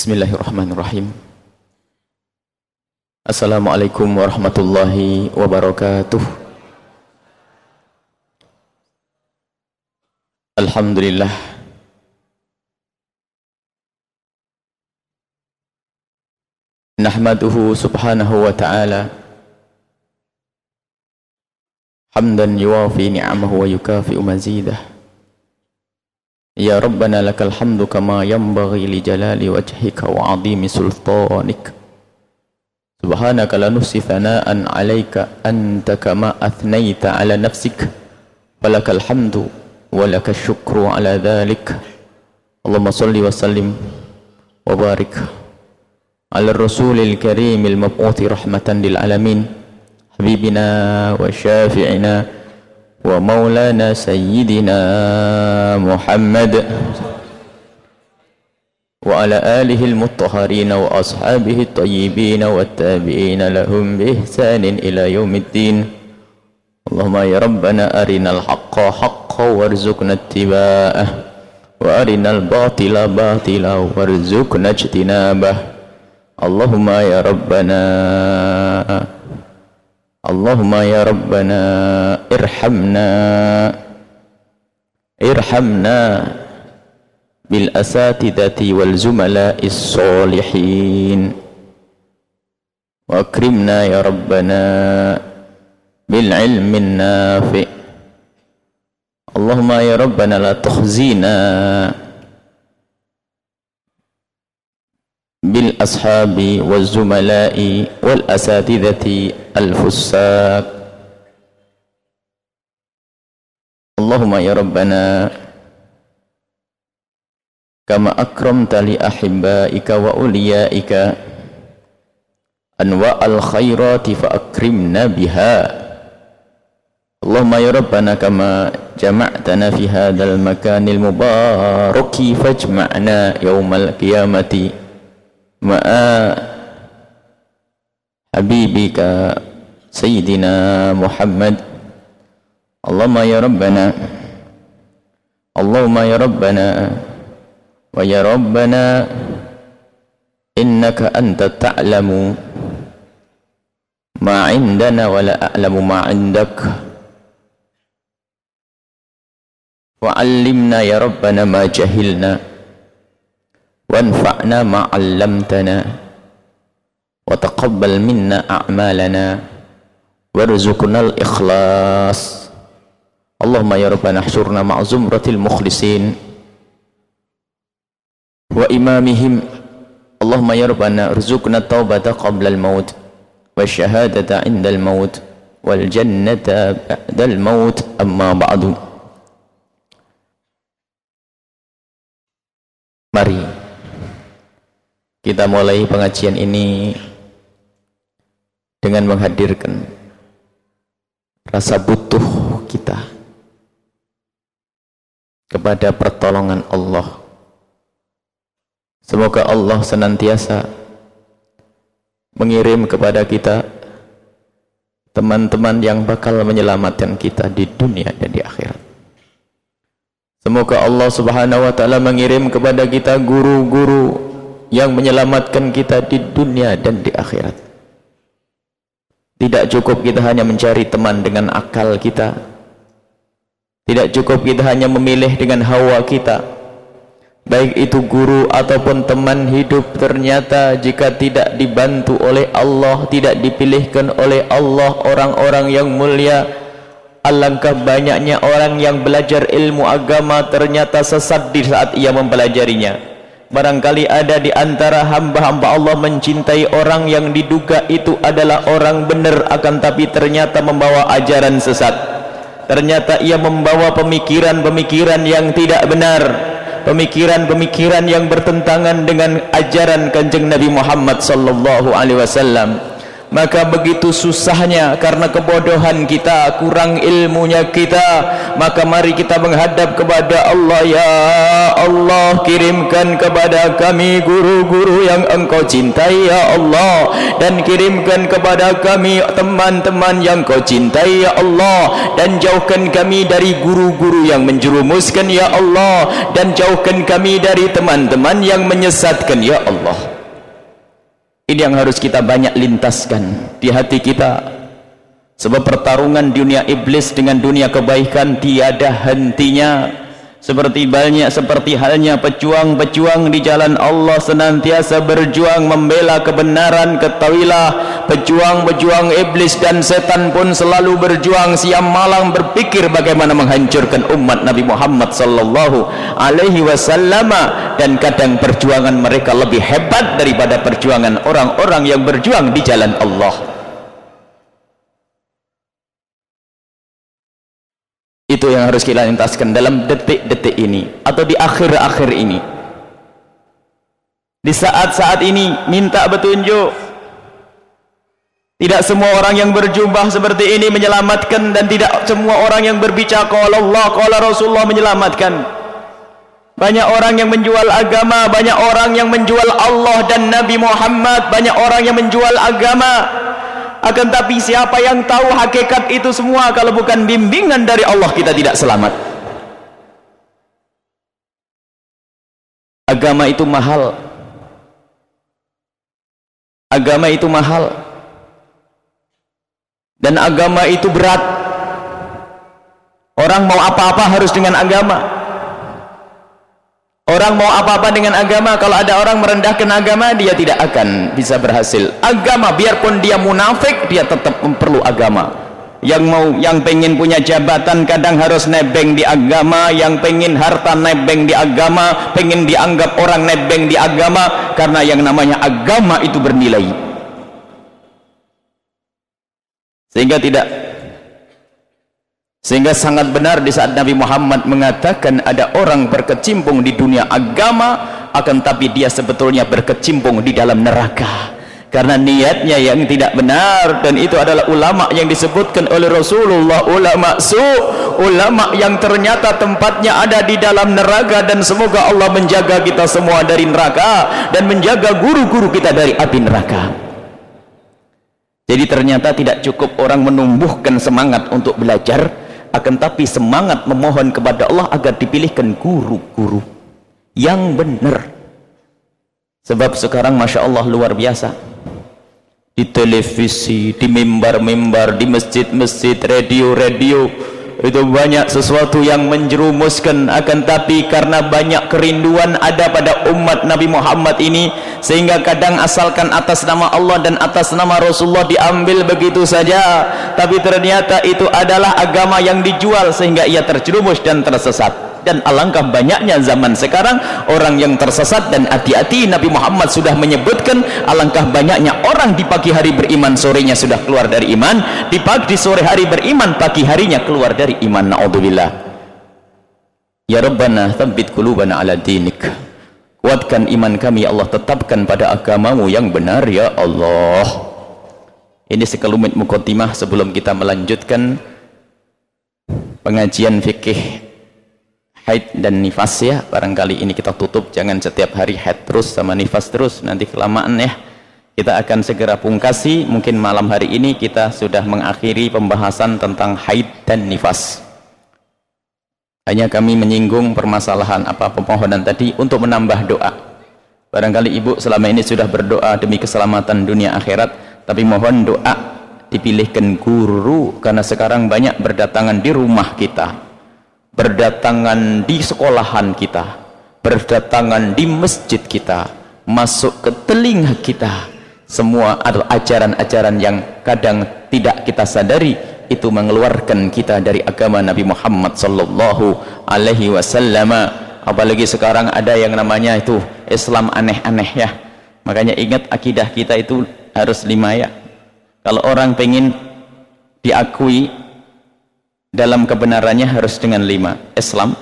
Bismillahirrahmanirrahim. Assalamualaikum warahmatullahi wabarakatuh. Alhamdulillah. Nahmaduhu subhanahu wa ta'ala hamdan yuwafi ni'amahu wa yukafi'u mazidah. يا ربنا لك الحمد كما ينبغي لجلال وجهك وعظيم سلطانك. سبحانك لا نحصي ثناء عليك أنت كما أثنيت على نفسك. ولك الحمد ولك الشكر على ذلك. اللهم صل وسلم وبارك على الرسول الكريم المبعوث رحمة للعالمين حبيبنا وشافعنا ومولانا سيدنا محمد وعلى آله المطهرين وأصحابه الطيبين والتابعين لهم بإحسان إلى يوم الدين. اللهم يا ربنا أرنا الحق حقا وارزقنا اتباعه وأرنا الباطل باطلا وارزقنا اجتنابه. اللهم يا ربنا اللهم يا ربنا ارحمنا ارحمنا بالأساتذة والزملاء الصالحين. وأكرمنا يا ربنا بالعلم النافع. اللهم يا ربنا لا تخزينا بالأصحاب والزملاء والأساتذة الفساق. اللهم يا ربنا كما أكرمت لأحبائك وأوليائك أنواع الخيرات فأكرمنا بها. اللهم يا ربنا كما جمعتنا في هذا المكان المبارك فاجمعنا يوم القيامة. مع حبيبك سيدنا محمد اللهم يا ربنا اللهم يا ربنا ويا ربنا إنك أنت تعلم ما عندنا ولا أعلم ما عندك وعلمنا يا ربنا ما جهلنا وانفعنا ما علمتنا. وتقبل منا أعمالنا. وارزقنا الإخلاص. اللهم يا ربنا احشرنا مع زمرة المخلصين. وإمامهم. اللهم يا ربنا ارزقنا التوبة قبل الموت. والشهادة عند الموت. والجنة بعد الموت. أما بعد. Mari kita mulai pengajian ini dengan menghadirkan rasa butuh kita kepada pertolongan Allah. Semoga Allah senantiasa mengirim kepada kita teman-teman yang bakal menyelamatkan kita di dunia dan di akhirat. Semoga Allah Subhanahu wa taala mengirim kepada kita guru-guru yang menyelamatkan kita di dunia dan di akhirat. Tidak cukup kita hanya mencari teman dengan akal kita. Tidak cukup kita hanya memilih dengan hawa kita. Baik itu guru ataupun teman hidup ternyata jika tidak dibantu oleh Allah, tidak dipilihkan oleh Allah orang-orang yang mulia, alangkah banyaknya orang yang belajar ilmu agama ternyata sesat di saat ia mempelajarinya. Barangkali ada di antara hamba-hamba Allah mencintai orang yang diduga itu adalah orang benar akan tapi ternyata membawa ajaran sesat. Ternyata ia membawa pemikiran-pemikiran yang tidak benar. Pemikiran-pemikiran yang bertentangan dengan ajaran kanjeng Nabi Muhammad sallallahu alaihi wasallam. Maka begitu susahnya karena kebodohan kita kurang ilmunya kita maka mari kita menghadap kepada Allah. Ya Allah kirimkan kepada kami guru-guru yang engkau cintai ya Allah. Dan kirimkan kepada kami teman-teman yang kau cintai ya Allah. Dan jauhkan kami dari guru-guru yang menjerumuskan ya Allah. Dan jauhkan kami dari teman-teman yang menyesatkan ya Allah ini yang harus kita banyak lintaskan di hati kita. Sebab pertarungan dunia iblis dengan dunia kebaikan tiada hentinya seperti banyak seperti halnya pejuang-pejuang di jalan Allah senantiasa berjuang membela kebenaran ketahuilah pejuang-pejuang iblis dan setan pun selalu berjuang siang malam berpikir bagaimana menghancurkan umat Nabi Muhammad sallallahu alaihi wasallam. Dan kadang perjuangan mereka lebih hebat daripada perjuangan orang-orang yang berjuang di jalan Allah itu yang harus kita lintaskan dalam detik-detik ini atau di akhir-akhir ini. Di saat-saat ini minta petunjuk. Tidak semua orang yang berjubah seperti ini menyelamatkan dan tidak semua orang yang berbicara qala Allah qala Rasulullah menyelamatkan. Banyak orang yang menjual agama banyak orang yang menjual Allah dan Nabi Muhammad banyak orang yang menjual agama akan tapi siapa yang tahu hakikat itu semua kalau bukan bimbingan dari Allah kita tidak selamat. Agama itu mahal. Agama itu mahal. Dan agama itu berat. Orang mau apa-apa harus dengan agama Orang mau apa-apa dengan agama, kalau ada orang merendahkan agama, dia tidak akan bisa berhasil. Agama, biarpun dia munafik, dia tetap perlu agama. Yang mau, yang pengen punya jabatan, kadang harus nebeng di agama. Yang pengen harta nebeng di agama, pengen dianggap orang nebeng di agama, karena yang namanya agama itu bernilai. Sehingga tidak sehingga sangat benar di saat Nabi Muhammad mengatakan ada orang berkecimpung di dunia agama akan tapi dia sebetulnya berkecimpung di dalam neraka. Karena niatnya yang tidak benar dan itu adalah ulama yang disebutkan oleh Rasulullah ulama su ulama yang ternyata tempatnya ada di dalam neraka dan semoga Allah menjaga kita semua dari neraka dan menjaga guru-guru kita dari api neraka. Jadi ternyata tidak cukup orang menumbuhkan semangat untuk belajar akan tapi semangat memohon kepada Allah agar dipilihkan guru-guru yang benar. Sebab sekarang Masya Allah luar biasa. Di televisi, di mimbar-mimbar, di masjid-masjid, radio-radio itu banyak sesuatu yang menjerumuskan akan tapi karena banyak kerinduan ada pada umat Nabi Muhammad ini sehingga kadang asalkan atas nama Allah dan atas nama Rasulullah diambil begitu saja. Tapi ternyata itu adalah agama yang dijual sehingga ia terjerumus dan tersesat dan alangkah banyaknya zaman sekarang orang yang tersesat dan hati-hati Nabi Muhammad sudah menyebutkan alangkah banyaknya orang di pagi hari beriman sorenya sudah keluar dari iman. Di pagi di sore hari beriman pagi harinya keluar dari iman. Na'udzubillah. Ya Rabbana thabbit kulubana ala dinik. Kuatkan iman kami ya Allah tetapkan pada agamamu yang benar ya Allah. Ini sekelumit mukotimah sebelum kita melanjutkan pengajian fikih haid dan nifas ya. Barangkali ini kita tutup. Jangan setiap hari haid terus sama nifas terus. Nanti kelamaan ya. Kita akan segera pungkasi. Mungkin malam hari ini kita sudah mengakhiri pembahasan tentang haid dan nifas. Hanya kami menyinggung permasalahan apa pemohonan tadi untuk menambah doa. Barangkali ibu selama ini sudah berdoa demi keselamatan dunia akhirat tapi mohon doa dipilihkan guru karena sekarang banyak berdatangan di rumah kita berdatangan di sekolahan kita berdatangan di masjid kita masuk ke telinga kita. Semua adalah ajaran-ajaran yang kadang tidak kita sadari. Itu mengeluarkan kita dari agama Nabi Muhammad sallallahu alaihi wasallam. Apalagi sekarang ada yang namanya itu Islam aneh-aneh ya. Makanya ingat akidah kita itu harus lima ya. Kalau orang pengen diakui dalam kebenarannya harus dengan lima. Islam.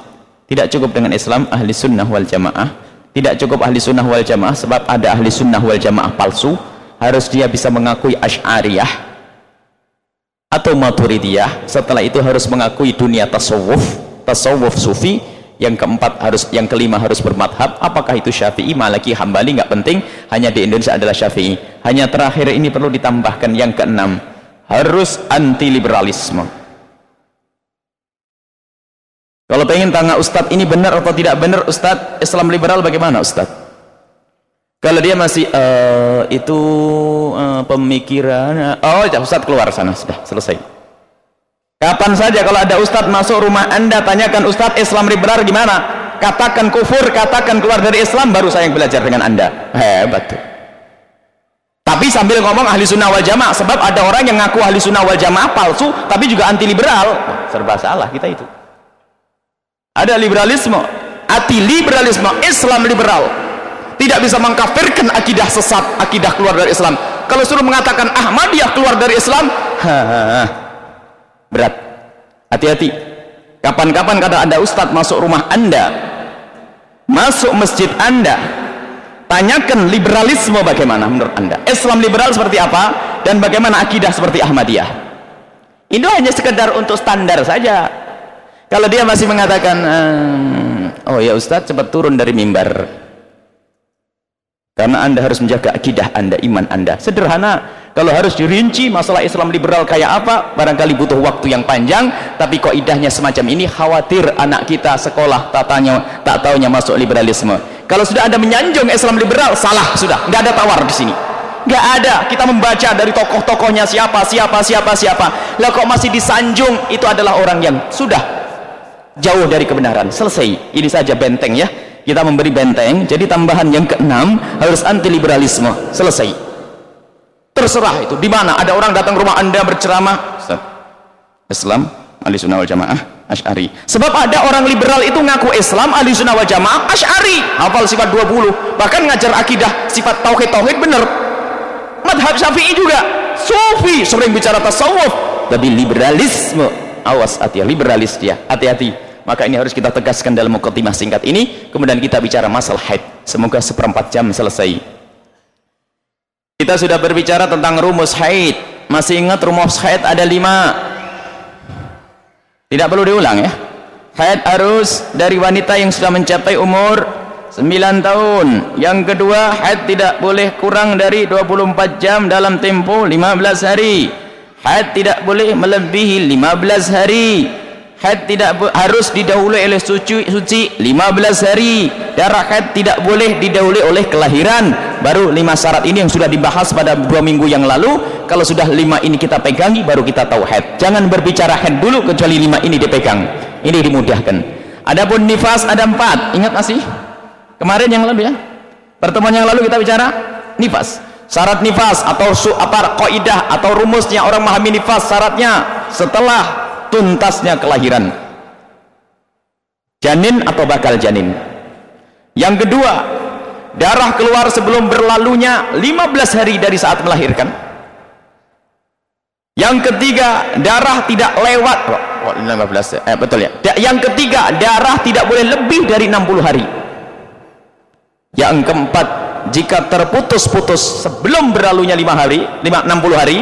Tidak cukup dengan Islam ahli sunnah wal jamaah. Tidak cukup ahli sunnah wal jamaah sebab ada ahli sunnah wal jamaah palsu. Harus dia bisa mengakui Asy'ariyah atau Maturidiyah. Setelah itu harus mengakui dunia tasawuf tasawuf sufi. Yang keempat harus yang kelima harus bermadhab. Apakah itu syafi'i malaki hambali? Nggak penting. Hanya di Indonesia adalah syafi'i. Hanya terakhir ini perlu ditambahkan yang keenam. Harus anti liberalisme kalau pengen tanya Ustadz ini benar atau tidak benar Ustadz Islam liberal bagaimana Ustadz kalau dia masih uh, itu uh, pemikiran oh ya Ustadz keluar sana sudah selesai Kapan saja kalau ada ustadz masuk rumah anda tanyakan ustadz Islam liberal gimana? Katakan kufur, katakan keluar dari Islam baru saya yang belajar dengan anda. Hebat tuh. Tapi sambil ngomong ahli sunnah wal jamaah sebab ada orang yang ngaku ahli sunnah wal jamaah palsu tapi juga anti liberal. Serba salah kita itu. Ada liberalisme, anti liberalisme, Islam liberal. Tidak bisa mengkafirkan akidah sesat, akidah keluar dari Islam. Kalau suruh mengatakan Ahmadiyah keluar dari Islam, ha, berat. Hati-hati. Kapan-kapan kata ada ustadz masuk rumah anda. Masuk masjid anda. Tanyakan liberalisme bagaimana menurut anda. Islam liberal seperti apa dan bagaimana akidah seperti Ahmadiyah? Itu hanya sekedar untuk standar saja kalau dia masih mengatakan ehm, oh ya ustadz cepat turun dari mimbar. Karena anda harus menjaga akidah anda iman anda. Sederhana. Kalau harus dirinci masalah Islam liberal kayak apa barangkali butuh waktu yang panjang. Tapi kok idahnya semacam ini khawatir anak kita sekolah tak tanya tak taunya masuk liberalisme. Kalau sudah ada menyanjung Islam liberal salah sudah. Nggak ada tawar di sini. Nggak ada. Kita membaca dari tokoh-tokohnya siapa siapa siapa siapa. Lah kok masih disanjung? Itu adalah orang yang sudah jauh dari kebenaran. Selesai. Ini saja benteng ya. Kita memberi benteng. Jadi tambahan yang keenam harus anti liberalisme selesai. Terserah itu. Di mana? Ada orang datang ke rumah anda berceramah? Islam ahli sunnah wal jamaah Ash'ari. Sebab ada orang liberal itu ngaku Islam ahli sunnah wal jamaah Ash'ari. Hafal sifat 20 bahkan ngajar akidah sifat tauhid-tauhid bener madhab syafi'i juga. Sufi sering bicara tasawuf. Tapi liberalisme. Awas hati liberalis dia. Hati-hati maka ini harus kita tegaskan dalam mukaddimah singkat ini kemudian kita bicara masalah haid semoga seperempat jam selesai kita sudah berbicara tentang rumus haid. Masih ingat rumus haid ada lima? Tidak perlu diulang ya. Haid harus dari wanita yang sudah mencapai umur 9 tahun. Yang kedua, haid tidak boleh kurang dari 24 jam dalam tempo 15 hari. Haid tidak boleh melebihi 15 hari haid tidak harus didahului oleh suci, suci. 15 hari. Darah haid tidak boleh didahului oleh kelahiran. Baru lima syarat ini yang sudah dibahas pada dua minggu yang lalu. Kalau sudah lima ini kita pegangi baru kita tahu haid. Jangan berbicara haid dulu kecuali lima ini dipegang. Ini dimudahkan. Adapun nifas ada empat. Ingat masih kemarin yang lalu ya? Pertemuan yang lalu kita bicara nifas. Syarat nifas atau su apa kaidah atau rumusnya. Orang memahami nifas syaratnya. Setelah tuntasnya kelahiran. Janin atau bakal janin. Yang kedua darah keluar sebelum berlalunya 15 hari dari saat melahirkan. Yang ketiga darah tidak lewat. Oh, 15 eh, betul ya. Yang ketiga darah tidak boleh lebih dari 60 hari. Yang keempat jika terputus-putus sebelum berlalunya 5 hari 5, 60 hari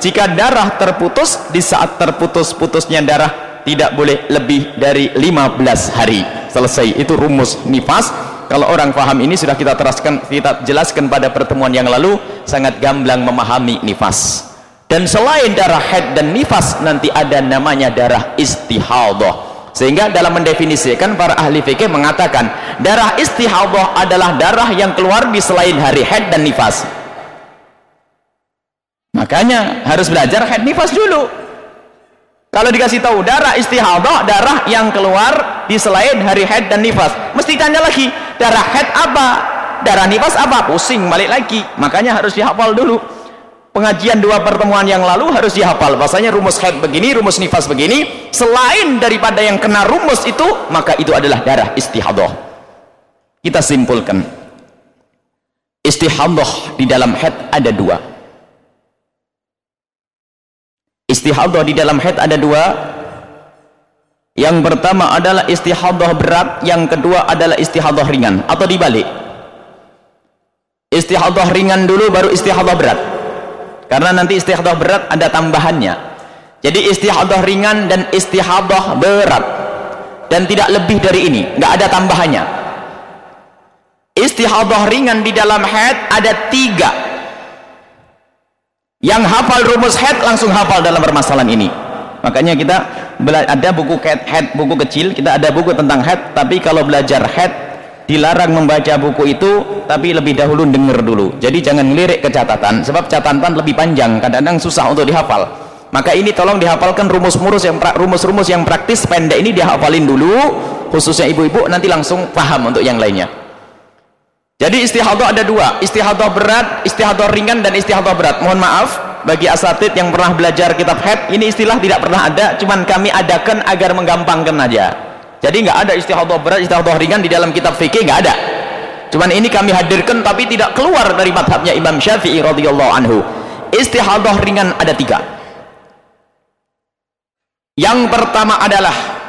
jika darah terputus di saat terputus-putusnya darah tidak boleh lebih dari 15 hari. Selesai. Itu rumus nifas. Kalau orang paham ini sudah kita teraskan kita jelaskan pada pertemuan yang lalu sangat gamblang memahami nifas. Dan selain darah haid dan nifas nanti ada namanya darah istihadah. Sehingga dalam mendefinisikan para ahli fikih mengatakan darah istihadah adalah darah yang keluar di selain hari haid dan nifas makanya harus belajar haid nifas dulu. Kalau dikasih tahu darah istihadah darah yang keluar di selain hari haid dan nifas mesti tanya lagi darah haid apa? Darah nifas apa? Pusing balik lagi. Makanya harus dihafal dulu. Pengajian dua pertemuan yang lalu harus dihafal. Bahasanya rumus haid begini rumus nifas begini. Selain daripada yang kena rumus itu maka itu adalah darah istihadah. Kita simpulkan. Istihadah di dalam haid ada dua istihadah di dalam haid ada dua. Yang pertama adalah istihadah berat yang kedua adalah istihadah ringan. Atau dibalik. Istihadah ringan dulu baru istihadah berat. Karena nanti istihadah berat ada tambahannya. Jadi istihadah ringan dan istihadah berat. Dan tidak lebih dari ini. Nggak ada tambahannya. Istihadah ringan di dalam haid ada tiga yang hafal rumus haid langsung hafal dalam permasalahan ini. Makanya kita ada buku head buku kecil kita ada buku tentang head tapi kalau belajar head dilarang membaca buku itu tapi lebih dahulu dengar dulu. Jadi jangan ngelirik ke catatan sebab catatan lebih panjang kadang-kadang susah untuk dihafal. Maka ini tolong dihafalkan rumus-rumus yang rumus-rumus yang praktis pendek ini dihafalin dulu khususnya ibu-ibu nanti langsung paham untuk yang lainnya jadi istihadah ada dua istihadah berat istihadah ringan dan istihadah berat. Mohon maaf bagi asatid yang pernah belajar kitab head. Ini istilah tidak pernah ada cuman kami adakan agar menggampangkan aja. Jadi nggak ada istihadah berat istihadah ringan di dalam kitab fikih nggak ada. Cuman ini kami hadirkan tapi tidak keluar dari madhabnya Imam Syafi'i radhiyallahu anhu. Istihadah ringan ada tiga. Yang pertama adalah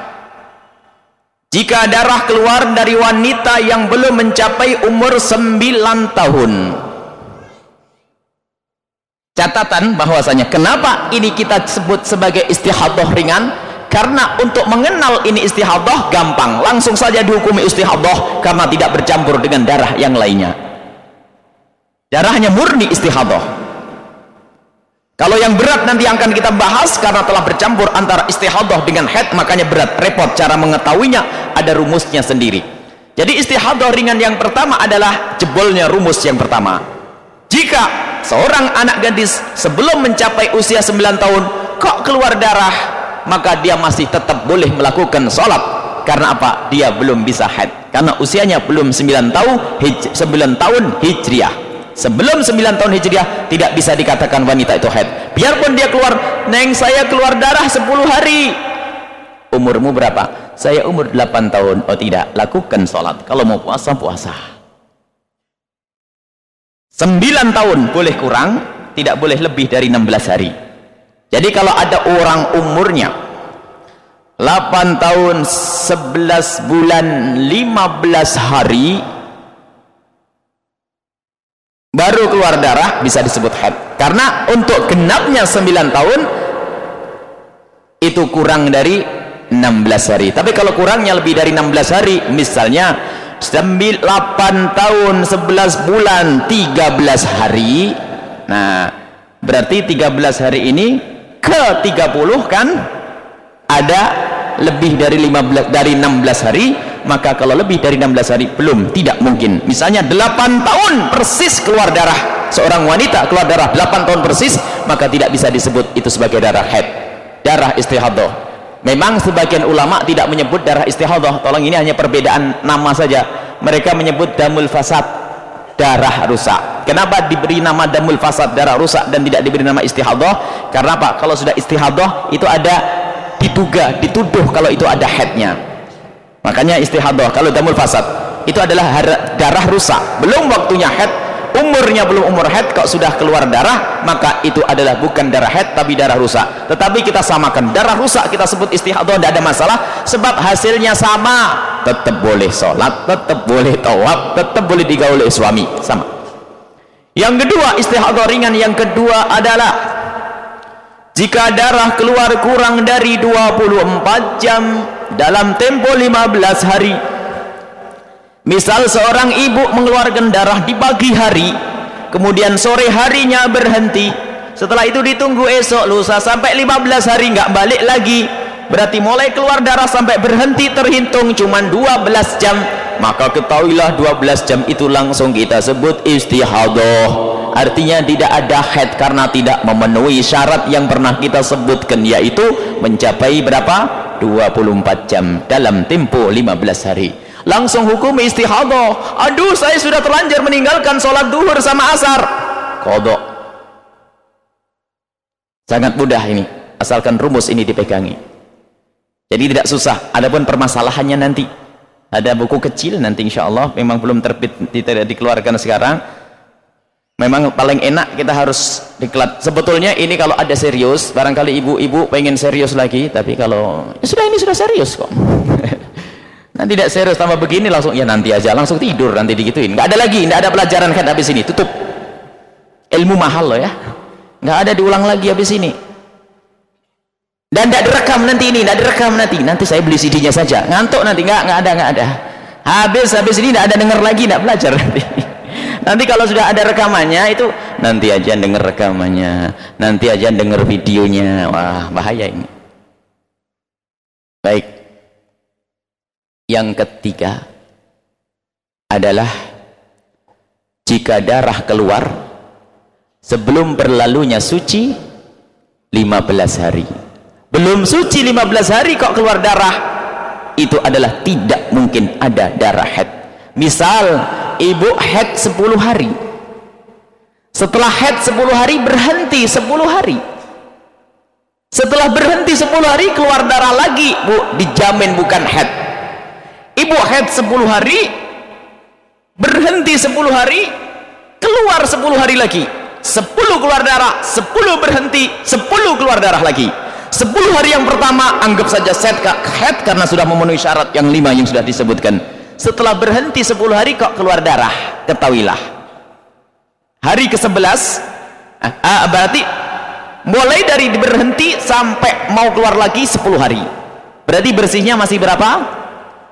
jika darah keluar dari wanita yang belum mencapai umur 9 tahun. Catatan bahwasanya kenapa ini kita sebut sebagai istihadah ringan? Karena untuk mengenal ini istihadah gampang. Langsung saja dihukumi istihadah karena tidak bercampur dengan darah yang lainnya. Darahnya murni istihadah kalau yang berat nanti akan kita bahas karena telah bercampur antara istihadah dengan head makanya berat repot cara mengetahuinya ada rumusnya sendiri. Jadi istihadah ringan yang pertama adalah jebolnya rumus yang pertama. Jika seorang anak gadis sebelum mencapai usia 9 tahun kok keluar darah maka dia masih tetap boleh melakukan sholat. Karena apa? dia belum bisa haid karena usianya belum 9 tahun 9 tahun hijriah sebelum 9 tahun hijriah tidak bisa dikatakan wanita itu haid. Biarpun dia keluar neng saya keluar darah 10 hari. Umurmu berapa? saya umur 8 tahun. Oh tidak. Lakukan sholat kalau mau puasa puasa. 9 tahun boleh kurang tidak boleh lebih dari 16 hari. Jadi kalau ada orang umurnya 8 tahun 11 bulan 15 hari baru keluar darah bisa disebut haid. Karena untuk genapnya 9 tahun itu kurang dari 16 hari. Tapi kalau kurangnya lebih dari 16 hari misalnya 8 tahun 11 bulan 13 hari. Nah berarti 13 hari ini ke 30 kan ada lebih dari 15 dari 16 hari maka kalau lebih dari 16 hari belum tidak mungkin. Misalnya 8 tahun persis keluar darah. Seorang wanita keluar darah 8 tahun persis maka tidak bisa disebut itu sebagai darah haid darah istihadah. Memang sebagian ulama tidak menyebut darah istihadah. Tolong ini hanya perbedaan nama saja. Mereka menyebut damul fasad darah rusak. Kenapa diberi nama damul fasad darah rusak dan tidak diberi nama istihadah? Karena apa? Kalau sudah istihadah itu ada diduga dituduh kalau itu ada headnya makanya istihadah kalau damul fasad itu adalah darah rusak. Belum waktunya head umurnya belum umur head kok sudah keluar darah maka itu adalah bukan darah head tapi darah rusak. Tetapi kita samakan. Darah rusak kita sebut istihadah tidak ada masalah sebab hasilnya sama. Tetap boleh sholat tetap boleh tawab tetap boleh digauli suami. Sama. Yang kedua istihadah ringan yang kedua adalah jika darah keluar kurang dari 24 jam dalam tempo 15 hari. Misal seorang ibu mengeluarkan darah di pagi hari kemudian sore harinya berhenti. Setelah itu ditunggu esok lusa sampai 15 hari nggak balik lagi. Berarti mulai keluar darah sampai berhenti terhitung cuma 12 jam. Maka ketahuilah 12 jam itu langsung kita sebut istihadah artinya tidak ada head karena tidak memenuhi syarat yang pernah kita sebutkan yaitu mencapai berapa 24 jam dalam tempo 15 hari. Langsung hukum istihadah. Aduh saya sudah terlanjur meninggalkan sholat duhur sama asar. Kodok. Sangat mudah ini asalkan rumus ini dipegangi. Jadi tidak susah adapun permasalahannya nanti. Ada buku kecil nanti insya Allah memang belum terbit tidak dikeluarkan sekarang memang paling enak kita harus diklat sebetulnya ini kalau ada serius barangkali ibu-ibu pengen serius lagi tapi kalau ya sudah ini sudah serius kok Nanti tidak serius tambah begini langsung ya nanti aja langsung tidur nanti digituin. Nggak ada lagi, nggak ada pelajaran kan habis ini. Tutup. Ilmu mahal loh ya. Nggak ada diulang lagi habis ini. Dan tidak direkam nanti ini, tidak direkam nanti. Nanti saya beli CD-nya saja. Ngantuk nanti nggak nggak ada nggak ada. Habis habis ini tidak ada dengar lagi, tidak belajar nanti. Nanti kalau sudah ada rekamannya itu nanti aja dengar rekamannya, nanti aja dengar videonya. Wah, bahaya ini. Baik. Yang ketiga adalah jika darah keluar sebelum berlalunya suci 15 hari. Belum suci 15 hari kok keluar darah. Itu adalah tidak mungkin ada darah head. Misal ibu head 10 hari. Setelah head 10 hari berhenti 10 hari. Setelah berhenti 10 hari keluar darah lagi bu. Dijamin bukan head. Ibu head 10 hari berhenti 10 hari keluar 10 hari lagi. 10 keluar darah 10 berhenti 10 keluar darah lagi. 10 hari yang pertama anggap saja set head karena sudah memenuhi syarat yang lima yang sudah disebutkan setelah berhenti 10 hari kok keluar darah? Ketahuilah. Hari ke-11 ah, ah, berarti mulai dari berhenti sampai mau keluar lagi 10 hari. Berarti bersihnya masih berapa?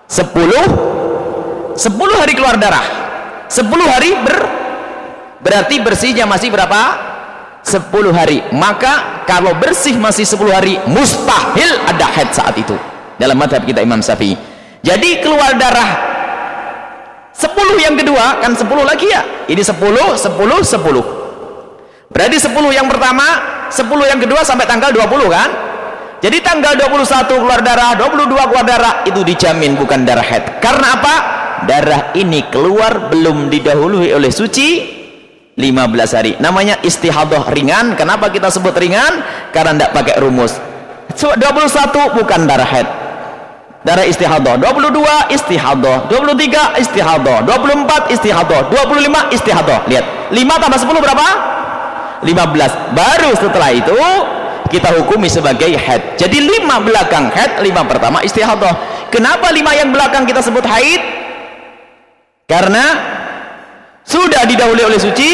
10 10 hari keluar darah. 10 hari ber berarti bersihnya masih berapa? 10 hari. Maka kalau bersih masih 10 hari mustahil ada haid saat itu. Dalam madhab kita Imam Syafi'i. Jadi keluar darah 10 yang kedua kan 10 lagi ya? Ini 10 10 10 berarti 10 yang pertama 10 yang kedua sampai tanggal 20 kan? Jadi tanggal 21 keluar darah 22 keluar darah itu dijamin bukan darah head. Karena apa? Darah ini keluar belum didahului oleh suci 15 hari. Namanya istihadah ringan. Kenapa kita sebut ringan? Karena tidak pakai rumus. 21 bukan darah head darah istihadah 22 istihadah 23 istihadah 24 istihadah 25 istihadah. Lihat 5 tambah 10 berapa? 15 baru setelah itu kita hukumi sebagai head jadi 5 belakang head 5 pertama istihadah. Kenapa 5 yang belakang kita sebut haid? Karena sudah didahului oleh suci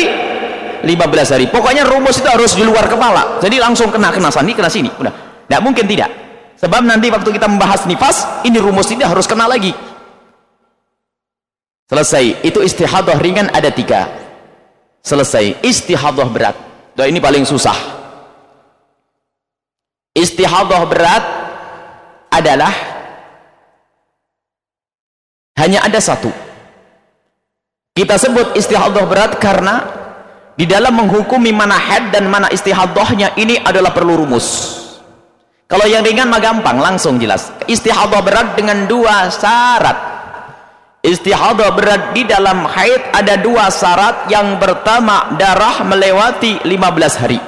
15 hari. Pokoknya rumus itu harus di luar kepala. Jadi langsung kena kena sini kena sini. Udah. Tidak mungkin tidak sebab nanti waktu kita membahas nifas ini rumus ini harus kena lagi. Selesai. Itu istihadah ringan ada tiga. Selesai. Istihadah berat. Doa ini paling susah. Istihadah berat adalah hanya ada satu. Kita sebut istihadah berat karena di dalam menghukumi mana had dan mana istihadahnya ini adalah perlu rumus kalau yang ringan mah gampang, langsung jelas. Istihadah berat dengan dua syarat. Istihadah berat di dalam haid ada dua syarat. Yang pertama, darah melewati 15 hari.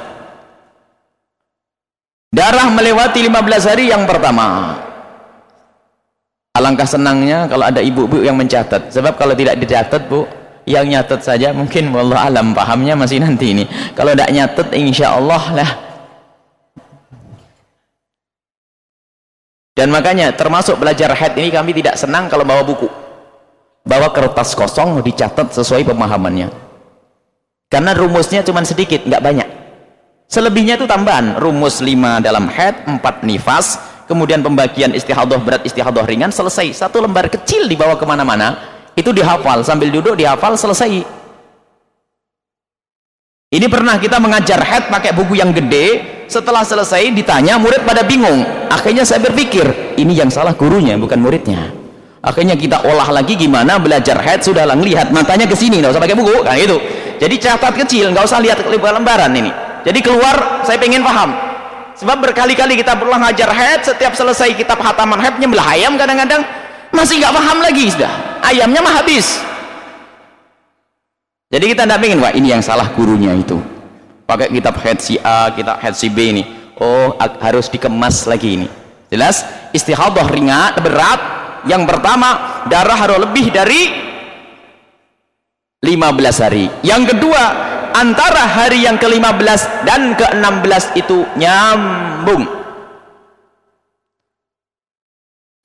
Darah melewati 15 hari yang pertama. Alangkah senangnya kalau ada ibu-ibu yang mencatat. Sebab kalau tidak dicatat, Bu, yang nyatet saja mungkin wallah alam pahamnya masih nanti ini. Kalau tidak nyatet insya Allah lah dan makanya termasuk belajar head ini kami tidak senang kalau bawa buku. Bawa kertas kosong dicatat sesuai pemahamannya. Karena rumusnya cuma sedikit nggak banyak. Selebihnya itu tambahan rumus 5 dalam head 4 nifas kemudian pembagian istihadah berat istihadah ringan selesai. Satu lembar kecil dibawa ke mana-mana itu dihafal. Sambil duduk dihafal selesai ini pernah kita mengajar head pakai buku yang gede. Setelah selesai ditanya murid pada bingung. Akhirnya saya berpikir ini yang salah gurunya bukan muridnya. Akhirnya kita olah lagi gimana belajar head sudah lang lihat matanya ke sini nggak usah pakai buku. Kan itu. Jadi catat kecil nggak usah lihat lembaran ini. Jadi keluar saya pengen paham. Sebab berkali-kali kita berulang ngajar head setiap selesai kitab hataman head nyembelah ayam kadang-kadang masih nggak paham lagi sudah. Ayamnya mah habis jadi kita tidak ingin wah ini yang salah gurunya itu. Pakai kitab head si A kitab head si B ini. Oh harus dikemas lagi ini. Jelas? Istihadah ringan berat. Yang pertama darah harus lebih dari 15 hari. Yang kedua antara hari yang ke-15 dan ke-16 itu nyambung.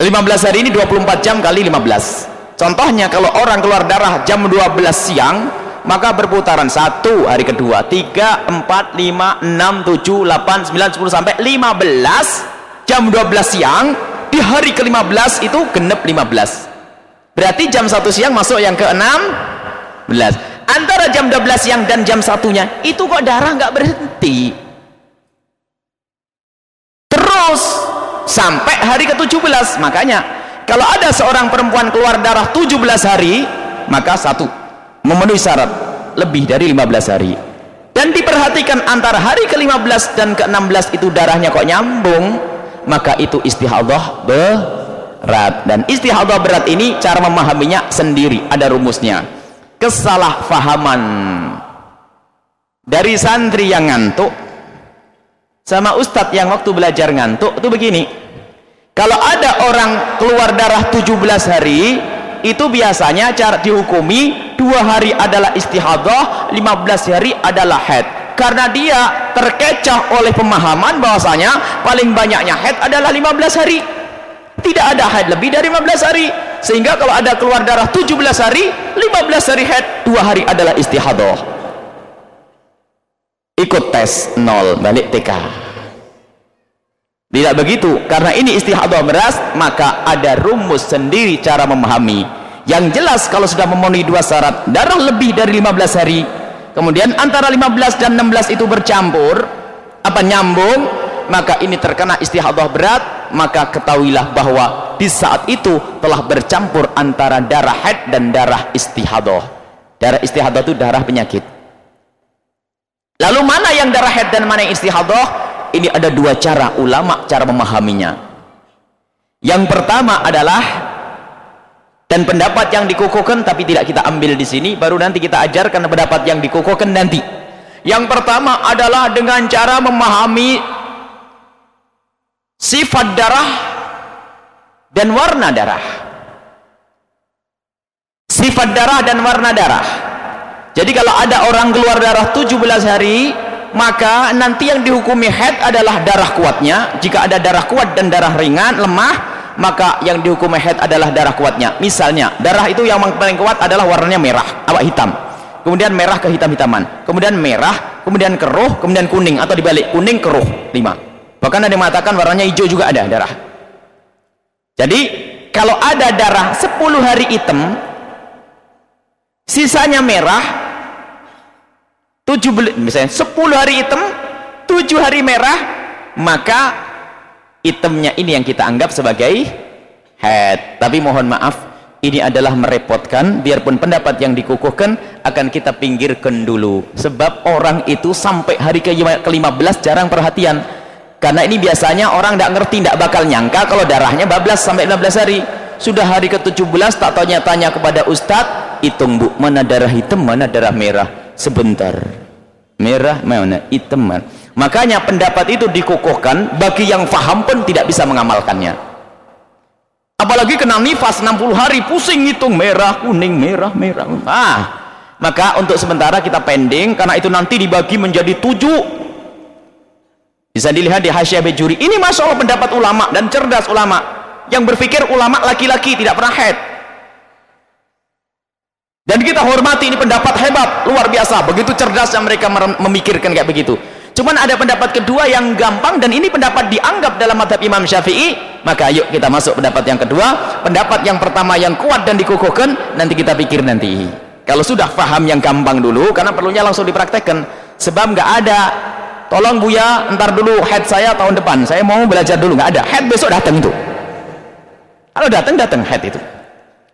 15 hari ini 24 jam kali 15 contohnya kalau orang keluar darah jam 12 siang maka berputaran satu hari kedua tiga empat lima enam tujuh delapan sembilan sepuluh sampai lima belas. Jam dua belas siang di hari ke lima belas itu genep lima belas. Berarti jam satu siang masuk yang ke enam belas. Antara jam dua belas siang dan jam satunya itu kok darah nggak berhenti? Terus sampai hari ke tujuh belas. Makanya kalau ada seorang perempuan keluar darah tujuh belas hari maka satu memenuhi syarat lebih dari 15 hari. Dan diperhatikan antara hari ke-15 dan ke-16 itu darahnya kok nyambung maka itu istihadah berat. Dan istihadah berat ini cara memahaminya sendiri ada rumusnya. Kesalahpahaman. Dari santri yang ngantuk sama ustadz yang waktu belajar ngantuk itu begini. Kalau ada orang keluar darah 17 hari itu biasanya cara dihukumi dua hari adalah istihadah 15 hari adalah head karena dia terkecoh oleh pemahaman bahwasanya paling banyaknya head adalah 15 hari. Tidak ada head lebih dari 15 hari. Sehingga kalau ada keluar darah 17 hari 15 hari head dua hari adalah istihadah. Ikut tes nol balik TK tidak begitu, karena ini istihadah beras, maka ada rumus sendiri cara memahami. Yang jelas kalau sudah memenuhi dua syarat, darah lebih dari 15 hari, kemudian antara 15 dan 16 itu bercampur, apa nyambung, maka ini terkena istihadah berat, maka ketahuilah bahwa di saat itu telah bercampur antara darah haid dan darah istihadah. Darah istihadah itu darah penyakit. Lalu mana yang darah haid dan mana yang istihadah? ini ada dua cara ulama cara memahaminya yang pertama adalah dan pendapat yang dikukuhkan tapi tidak kita ambil di sini baru nanti kita ajarkan pendapat yang dikukuhkan nanti. Yang pertama adalah dengan cara memahami sifat darah dan warna darah. Sifat darah dan warna darah. Jadi kalau ada orang keluar darah 17 hari maka nanti yang dihukumi head adalah darah kuatnya. Jika ada darah kuat dan darah ringan lemah maka yang dihukumi head adalah darah kuatnya. Misalnya darah itu yang paling kuat adalah warnanya merah awak hitam. Kemudian merah ke hitam-hitaman. Kemudian merah kemudian keruh kemudian kuning atau dibalik kuning keruh lima. Bahkan ada yang mengatakan warnanya hijau juga ada darah. Jadi kalau ada darah 10 hari hitam sisanya merah tujuh misalnya sepuluh hari hitam tujuh hari merah maka hitamnya ini yang kita anggap sebagai head. Tapi mohon maaf ini adalah merepotkan. Biarpun pendapat yang dikukuhkan akan kita pinggirkan dulu. Sebab orang itu sampai hari ke-15 jarang perhatian. Karena ini biasanya orang tidak ngerti tidak bakal nyangka kalau darahnya bablas sampai 15 hari. Sudah hari ke-17 tak tanya-tanya kepada ustadz hitung bu mana darah hitam mana darah merah? Sebentar. Merah mana? Hitam makanya pendapat itu dikukuhkan bagi yang faham pun tidak bisa mengamalkannya. Apalagi kena nifas 60 hari pusing hitung merah kuning merah merah. Ah maka untuk sementara kita pending karena itu nanti dibagi menjadi tujuh. Bisa dilihat di hasyiah bejuri ini masalah pendapat ulama dan cerdas ulama. Yang berpikir ulama laki-laki tidak pernah head. Dan kita hormati ini pendapat hebat luar biasa. Begitu cerdasnya mereka memikirkan kayak begitu cuman ada pendapat kedua yang gampang dan ini pendapat dianggap dalam madhab Imam Syafi'i. Maka yuk kita masuk pendapat yang kedua. Pendapat yang pertama yang kuat dan dikukuhkan nanti kita pikir nanti. Kalau sudah paham yang gampang dulu karena perlunya langsung dipraktekkan. Sebab nggak ada tolong Buya ntar dulu head saya tahun depan. Saya mau belajar dulu. Nggak ada. Head besok datang itu. Kalau datang datang head itu.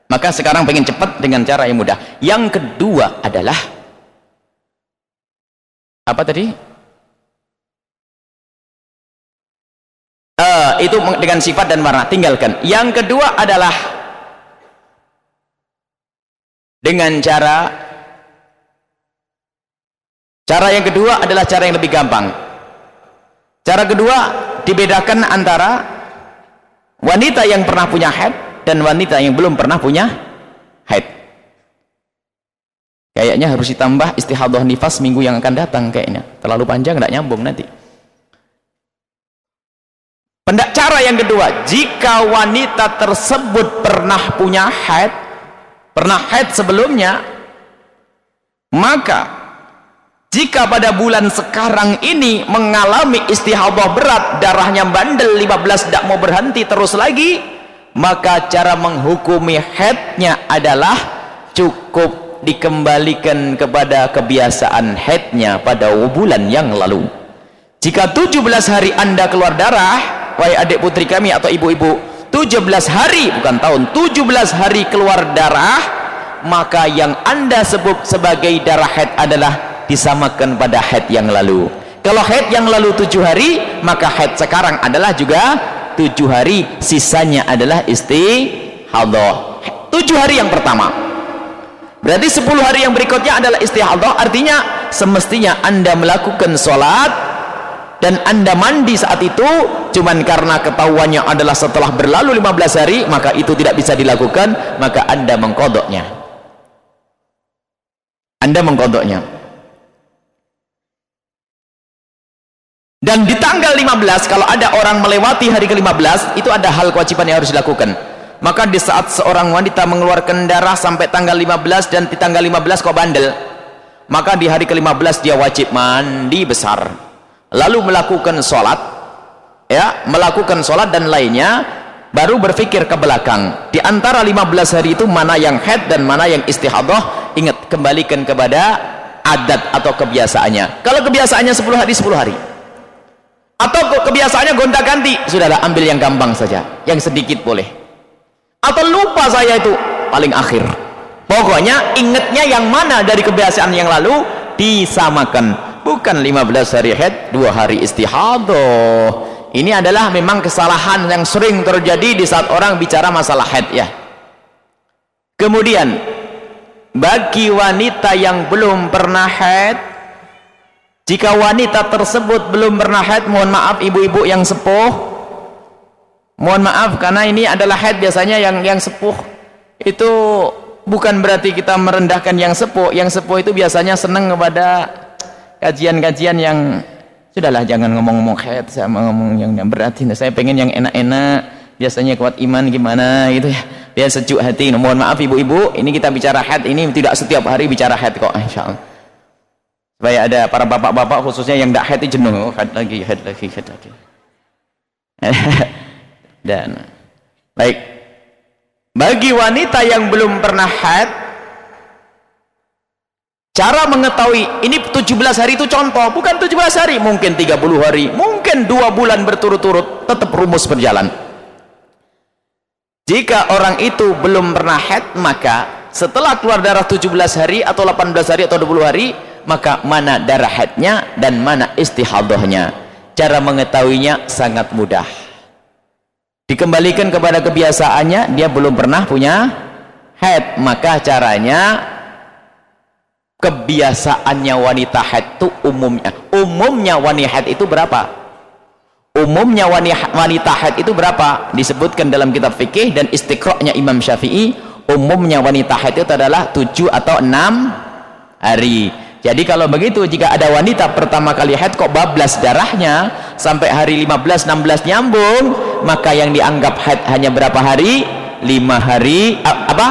Maka sekarang pengen cepat dengan cara yang mudah. Yang kedua adalah apa tadi uh, itu dengan sifat dan warna. Tinggalkan. Yang kedua adalah dengan cara cara yang kedua adalah cara yang lebih gampang. Cara kedua dibedakan antara wanita yang pernah punya head dan wanita yang belum pernah punya haid. Kayaknya harus ditambah istihadah nifas minggu yang akan datang kayaknya. Terlalu panjang tidak nyambung nanti pendak cara yang kedua jika wanita tersebut pernah punya haid pernah haid sebelumnya maka jika pada bulan sekarang ini mengalami istihadah berat darahnya bandel 15 tidak mau berhenti terus lagi maka cara menghukumi haidnya adalah cukup dikembalikan kepada kebiasaan haidnya pada bulan yang lalu. Jika 17 hari anda keluar darah wahai adik putri kami atau ibu-ibu 17 hari bukan tahun 17 hari keluar darah maka yang anda sebut sebagai darah haid adalah disamakan pada haid yang lalu. Kalau haid yang lalu 7 hari maka haid sekarang adalah juga 7 hari. Sisanya adalah istihadah. 7 hari yang pertama. Berarti 10 hari yang berikutnya adalah istihadah. Artinya semestinya anda melakukan sholat dan anda mandi saat itu cuman karena ketahuannya adalah setelah berlalu 15 hari maka itu tidak bisa dilakukan maka anda mengkodoknya. Anda mengkodoknya. Dan di tanggal 15 kalau ada orang melewati hari ke-15 itu ada hal kewajiban yang harus dilakukan. Maka di saat seorang wanita mengeluarkan darah sampai tanggal 15 dan di tanggal 15 kok bandel maka di hari ke-15 dia wajib mandi besar lalu melakukan sholat ya melakukan sholat dan lainnya baru berpikir ke belakang. Di antara 15 hari itu mana yang head dan mana yang istihadah ingat kembalikan kepada adat atau kebiasaannya. Kalau kebiasaannya 10 hari 10 hari. Atau kebiasaannya gonta ganti sudahlah ambil yang gampang saja yang sedikit boleh. Atau lupa saya itu paling akhir. Pokoknya ingatnya yang mana dari kebiasaan yang lalu disamakan bukan 15 hari head dua hari istihadah. Ini adalah memang kesalahan yang sering terjadi di saat orang bicara masalah head ya. Kemudian bagi wanita yang belum pernah head jika wanita tersebut belum pernah head mohon maaf ibu-ibu yang sepuh. Mohon maaf karena ini adalah haid biasanya yang yang sepuh. Itu bukan berarti kita merendahkan yang sepuh. Yang sepuh itu biasanya senang kepada kajian-kajian yang sudahlah jangan ngomong-ngomong haid saya mau ngomong yang, berat. Ini saya pengen yang enak-enak biasanya kuat iman gimana gitu ya. Biar sejuk hati. Nah, mohon maaf ibu-ibu ini kita bicara haid ini tidak setiap hari bicara haid kok insyaallah. Supaya ada para bapak-bapak khususnya yang tidak itu jenuh. Oh, haid lagi haid lagi haid lagi. Dan baik. Bagi wanita yang belum pernah haid cara mengetahui ini 17 hari itu contoh bukan 17 hari mungkin 30 hari mungkin dua bulan berturut-turut tetap rumus berjalan. Jika orang itu belum pernah haid maka setelah keluar darah 17 hari atau 18 hari atau 20 hari maka mana darah haidnya dan mana istihadahnya. Cara mengetahuinya sangat mudah. Dikembalikan kepada kebiasaannya dia belum pernah punya head maka caranya kebiasaannya wanita head itu umumnya. Umumnya wanita head itu berapa? Umumnya wanita head itu berapa? Disebutkan dalam kitab fikih dan istiqra'nya Imam Syafi'i umumnya wanita haid itu adalah 7 atau 6 hari. Jadi kalau begitu jika ada wanita pertama kali haid kok bablas darahnya? Sampai hari 15 16 nyambung maka yang dianggap haid hanya berapa hari? 5 hari apa?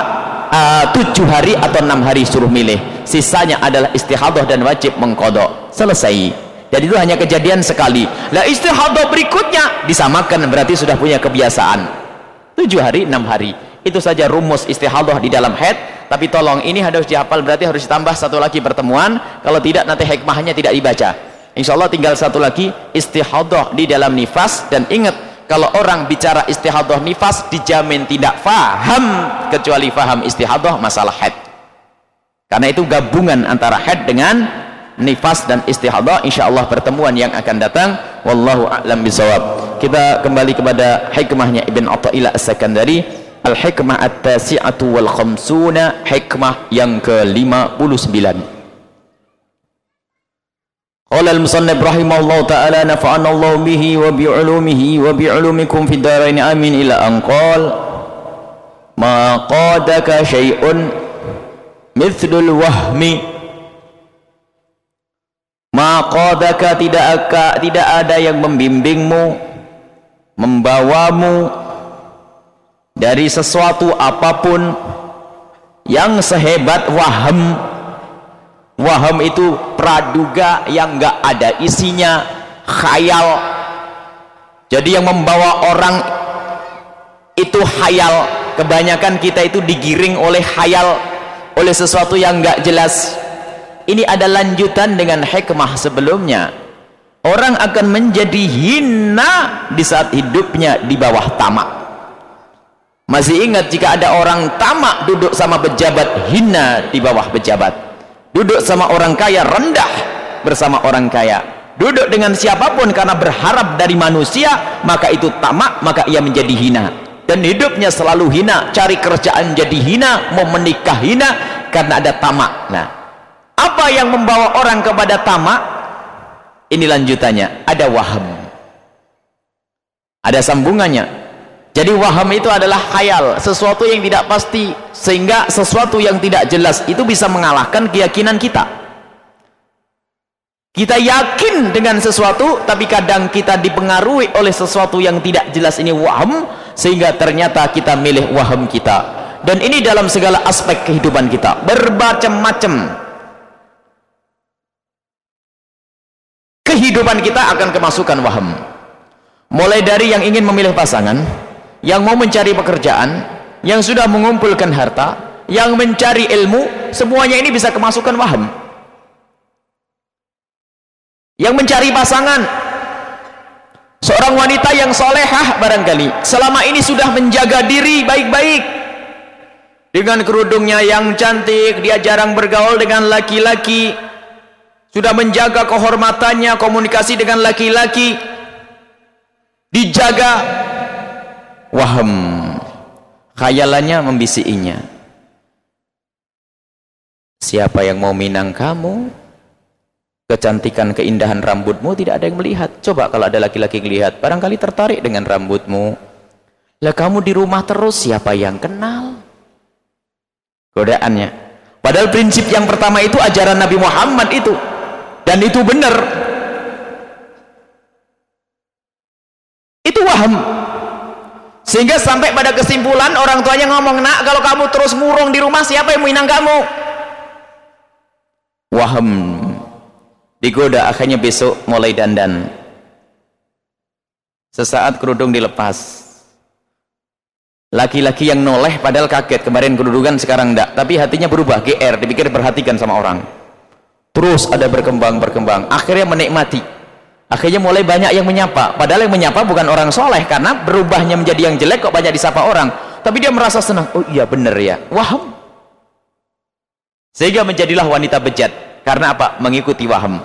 Uh, 7 hari atau 6 hari suruh milih. Sisanya adalah istihadah dan wajib mengkodok. Selesai. Jadi itu hanya kejadian sekali. Lah istihadah berikutnya disamakan berarti sudah punya kebiasaan. 7 hari, 6 hari. Itu saja rumus istihadah di dalam haid tapi tolong ini harus dihafal berarti harus ditambah satu lagi pertemuan kalau tidak nanti hikmahnya tidak dibaca insya Allah tinggal satu lagi istihadah di dalam nifas dan ingat kalau orang bicara istihadah nifas dijamin tidak faham. Kecuali faham istihadah masalah haid. Karena itu gabungan antara haid dengan nifas dan istihadah insyaallah pertemuan yang akan datang. Wallahu a'lam bisawab kita kembali kepada hikmahnya Ibn Atta'ila As-Sakandari. Al-Hikmah At-Tasi'atu wal Khamsuna Hikmah yang ke-59 Qala al-musannif rahimahullah ta'ala nafa'ana Allah bihi wa bi'ulumihi wa bi'ulumikum fid darain amin. Ila an ma qadaka syai'un mithlul wahmi. Ma qadaka tidak tidak ada yang membimbingmu membawamu dari sesuatu apa pun yang sehebat waham waham itu praduga yang enggak ada isinya khayal. Jadi yang membawa orang itu khayal. Kebanyakan kita itu digiring oleh khayal oleh sesuatu yang enggak jelas. Ini ada lanjutan dengan hikmah sebelumnya. Orang akan menjadi hina di saat hidupnya di bawah tamak. Masih ingat jika ada orang tamak duduk sama pejabat hina di bawah pejabat. Duduk sama orang kaya rendah bersama orang kaya. Duduk dengan siapapun karena berharap dari manusia, maka itu tamak, maka ia menjadi hina. Dan hidupnya selalu hina, cari kerjaan jadi hina, mau menikah hina karena ada tamak. Nah, apa yang membawa orang kepada tamak? Ini lanjutannya, ada waham. Ada sambungannya jadi waham itu adalah khayal, sesuatu yang tidak pasti, sehingga sesuatu yang tidak jelas itu bisa mengalahkan keyakinan kita. Kita yakin dengan sesuatu, tapi kadang kita dipengaruhi oleh sesuatu yang tidak jelas ini waham, sehingga ternyata kita milih waham kita. Dan ini dalam segala aspek kehidupan kita, bermacam-macam. Kehidupan kita akan kemasukan waham. Mulai dari yang ingin memilih pasangan, yang mau mencari pekerjaan yang sudah mengumpulkan harta yang mencari ilmu semuanya ini bisa kemasukan waham. Yang mencari pasangan. Seorang wanita yang solehah barangkali selama ini sudah menjaga diri baik-baik. Dengan kerudungnya yang cantik dia jarang bergaul dengan laki-laki. Sudah menjaga kehormatannya komunikasi dengan laki-laki. Dijaga waham khayalannya membisikinya. Siapa yang mau minang kamu? Kecantikan keindahan rambutmu tidak ada yang melihat. Coba kalau ada laki-laki melihat barangkali tertarik dengan rambutmu. Lah kamu di rumah terus siapa yang kenal? Godaannya. Padahal prinsip yang pertama itu ajaran Nabi Muhammad itu. Dan itu benar. Itu waham sehingga sampai pada kesimpulan orang tuanya ngomong nak kalau kamu terus murung di rumah siapa yang minang kamu? Waham. Digoda akhirnya besok mulai dandan. Sesaat kerudung dilepas. Laki-laki yang noleh padahal kaget. Kemarin kerudukan sekarang enggak. Tapi hatinya berubah GR dipikir perhatikan sama orang. Terus ada berkembang berkembang. Akhirnya menikmati akhirnya mulai banyak yang menyapa. Padahal yang menyapa bukan orang soleh karena berubahnya menjadi yang jelek kok banyak disapa orang. Tapi dia merasa senang. Oh iya benar ya. Waham. Sehingga menjadilah wanita bejat. Karena apa? mengikuti waham.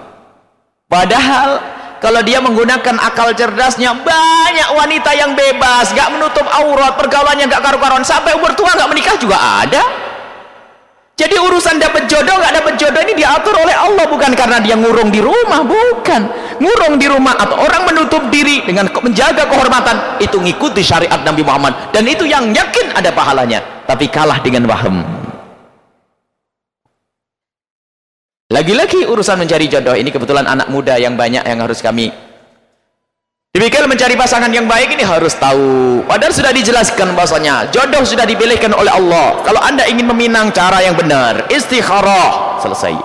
Padahal kalau dia menggunakan akal cerdasnya banyak wanita yang bebas. Gak menutup aurat pergaulannya gak karu-karuan. Sampai umur tua gak menikah juga ada jadi urusan dapat jodoh nggak dapat jodoh ini diatur oleh Allah bukan karena dia ngurung di rumah, bukan. Ngurung di rumah atau orang menutup diri dengan menjaga kehormatan itu ngikuti syariat Nabi Muhammad dan itu yang yakin ada pahalanya, tapi kalah dengan waham. Lagi-lagi urusan mencari jodoh ini kebetulan anak muda yang banyak yang harus kami Demikian mencari pasangan yang baik ini harus tahu. Padahal sudah dijelaskan bahasanya jodoh sudah dipilihkan oleh Allah. Kalau anda ingin meminang cara yang benar, istikharah. Selesai.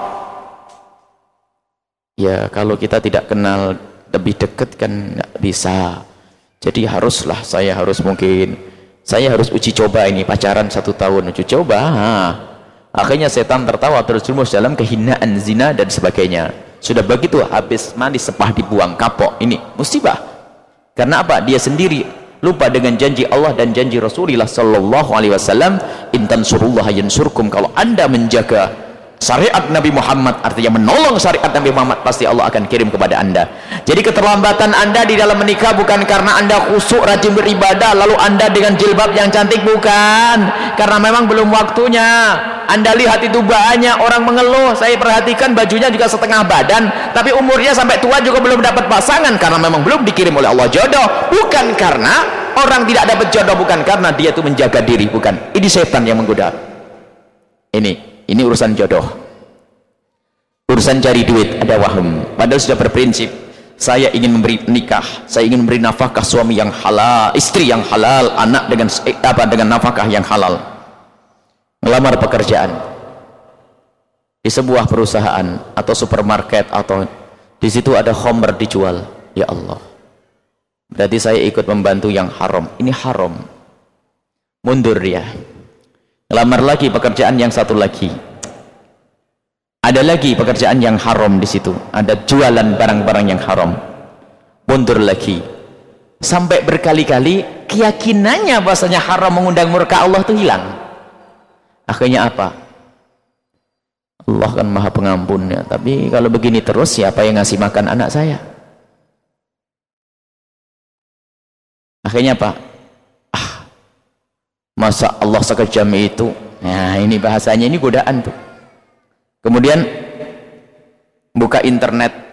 Ya kalau kita tidak kenal lebih dekat kan tidak bisa. Jadi haruslah saya harus mungkin saya harus uji coba ini pacaran satu tahun uji coba. Ha. Akhirnya setan tertawa terjerumus dalam kehinaan zina dan sebagainya. Sudah begitu habis mandi sepah dibuang kapok ini musibah karena apa? Dia sendiri lupa dengan janji Allah dan janji Rasulullah sallallahu alaihi wasallam, "Intan surullaha yansurkum." Kalau Anda menjaga syariat Nabi Muhammad artinya menolong syariat Nabi Muhammad pasti Allah akan kirim kepada anda. Jadi keterlambatan anda di dalam menikah bukan karena anda khusyuk rajin beribadah lalu anda dengan jilbab yang cantik bukan. Karena memang belum waktunya. Anda lihat itu banyak orang mengeluh. Saya perhatikan bajunya juga setengah badan tapi umurnya sampai tua juga belum dapat pasangan karena memang belum dikirim oleh Allah. Jodoh bukan karena orang tidak dapat jodoh bukan karena dia itu menjaga diri bukan. Ini setan yang menggoda. Ini ini urusan jodoh. Urusan cari duit ada waham. Padahal sudah berprinsip saya ingin memberi nikah saya ingin memberi nafkah suami yang halal istri yang halal anak dengan eh, apa dengan nafkah yang halal. Melamar pekerjaan. Di sebuah perusahaan atau supermarket atau di situ ada homer dijual. Ya Allah. Berarti saya ikut membantu yang haram. Ini haram. Mundur dia melamar lagi pekerjaan yang satu lagi. Ada lagi pekerjaan yang haram di situ. Ada jualan barang-barang yang haram. Mundur lagi. Sampai berkali-kali keyakinannya bahasanya haram mengundang murka Allah itu hilang. Akhirnya apa? Allah kan maha pengampun ya. Tapi kalau begini terus siapa yang ngasih makan anak saya? Akhirnya apa masa Allah sekejam itu? Nah ini bahasanya ini godaan tuh. Kemudian buka internet.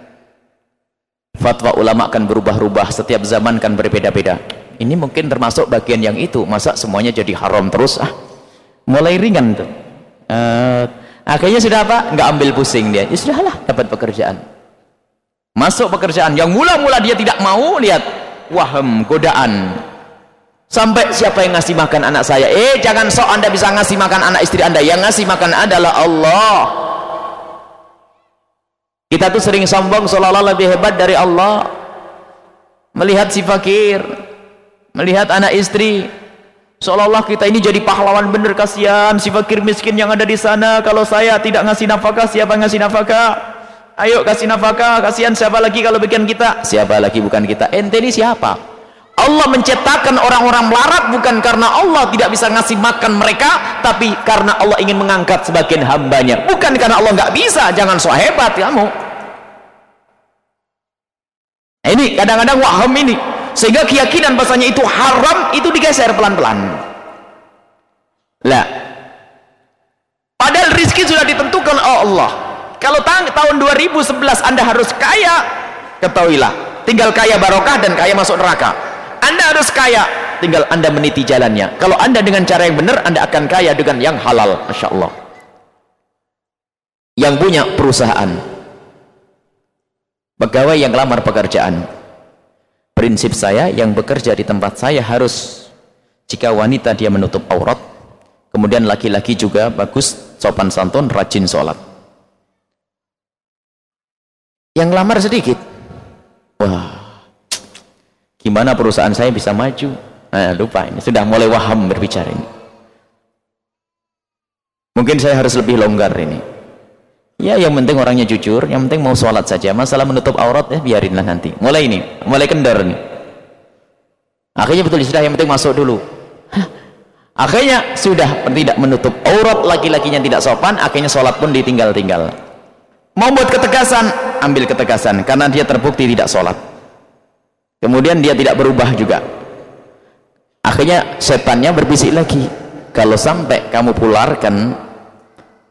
Fatwa ulama akan berubah-ubah setiap zaman kan berbeda-beda. Ini mungkin termasuk bagian yang itu masa semuanya jadi haram terus ah. Mulai ringan tuh. Uh, akhirnya sudah apa? Nggak ambil pusing dia. Ya sudahlah dapat pekerjaan. Masuk pekerjaan. Yang mula-mula dia tidak mau lihat. Waham godaan sampai siapa yang ngasih makan anak saya? Eh jangan sok anda bisa ngasih makan anak istri anda. Yang ngasih makan adalah Allah. Kita tuh sering sombong seolah-olah lebih hebat dari Allah. Melihat si fakir melihat anak istri seolah-olah kita ini jadi pahlawan bener. Kasihan si fakir miskin yang ada di sana. Kalau saya tidak ngasih nafkah siapa ngasih nafkah? Ayo kasih nafkah. Kasihan siapa lagi kalau bikin kita? Siapa lagi bukan kita? Ente ini siapa Allah menciptakan orang-orang melarat bukan karena Allah tidak bisa ngasih makan mereka tapi karena Allah ingin mengangkat sebagian hambanya. Bukan karena Allah nggak bisa jangan so hebat kamu. Nah, ini kadang-kadang waham ini sehingga keyakinan bahasanya itu haram itu digeser pelan-pelan. Lah padahal rizki sudah ditentukan oleh Allah. Kalau tahun 2011 anda harus kaya ketahuilah tinggal kaya barokah dan kaya masuk neraka anda harus kaya. Tinggal anda meniti jalannya. Kalau anda dengan cara yang benar anda akan kaya dengan yang halal. Masya Allah. Yang punya perusahaan. Pegawai yang lamar pekerjaan. Prinsip saya yang bekerja di tempat saya harus jika wanita dia menutup aurat kemudian laki-laki juga bagus sopan santun rajin sholat. Yang lamar sedikit. Wah gimana perusahaan saya bisa maju? Nah lupa ini. Sudah mulai waham berbicara ini. Mungkin saya harus lebih longgar ini. Ya yang penting orangnya jujur. Yang penting mau sholat saja. Masalah menutup aurat ya biarinlah nanti. Mulai ini. Mulai kendor nih akhirnya betul sudah. Yang penting masuk dulu. Akhirnya sudah tidak menutup aurat laki-lakinya tidak sopan akhirnya sholat pun ditinggal-tinggal. Mau buat ketegasan ambil ketegasan. Karena dia terbukti tidak sholat kemudian dia tidak berubah juga. Akhirnya setannya berbisik lagi kalau sampai kamu pularkan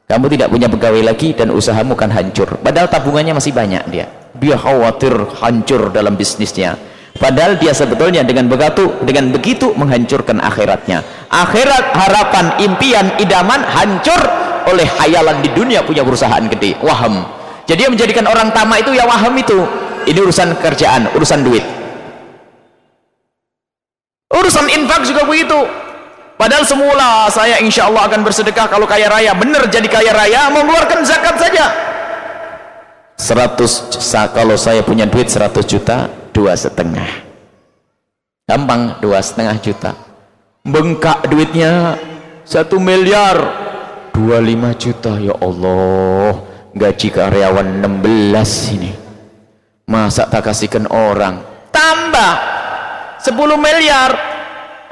kamu tidak punya pegawai lagi dan usahamu kan hancur. Padahal tabungannya masih banyak dia. Dia khawatir hancur dalam bisnisnya. Padahal dia sebetulnya dengan begitu dengan begitu menghancurkan akhiratnya. Akhirat harapan impian idaman hancur oleh hayalan di dunia punya perusahaan gede waham. Jadi yang menjadikan orang tamak itu ya waham itu. Ini urusan kerjaan urusan duit urusan infak juga begitu Padahal semula saya insya Allah akan bersedekah kalau kaya raya. Benar jadi kaya raya, mengeluarkan zakat saja. 100 kalau saya punya duit 100 juta, dua setengah. Gampang, dua setengah juta. Bengkak duitnya satu miliar, 25 juta. Ya Allah, gaji karyawan 16 ini. Masa tak kasihkan orang? Tambah 10 miliar.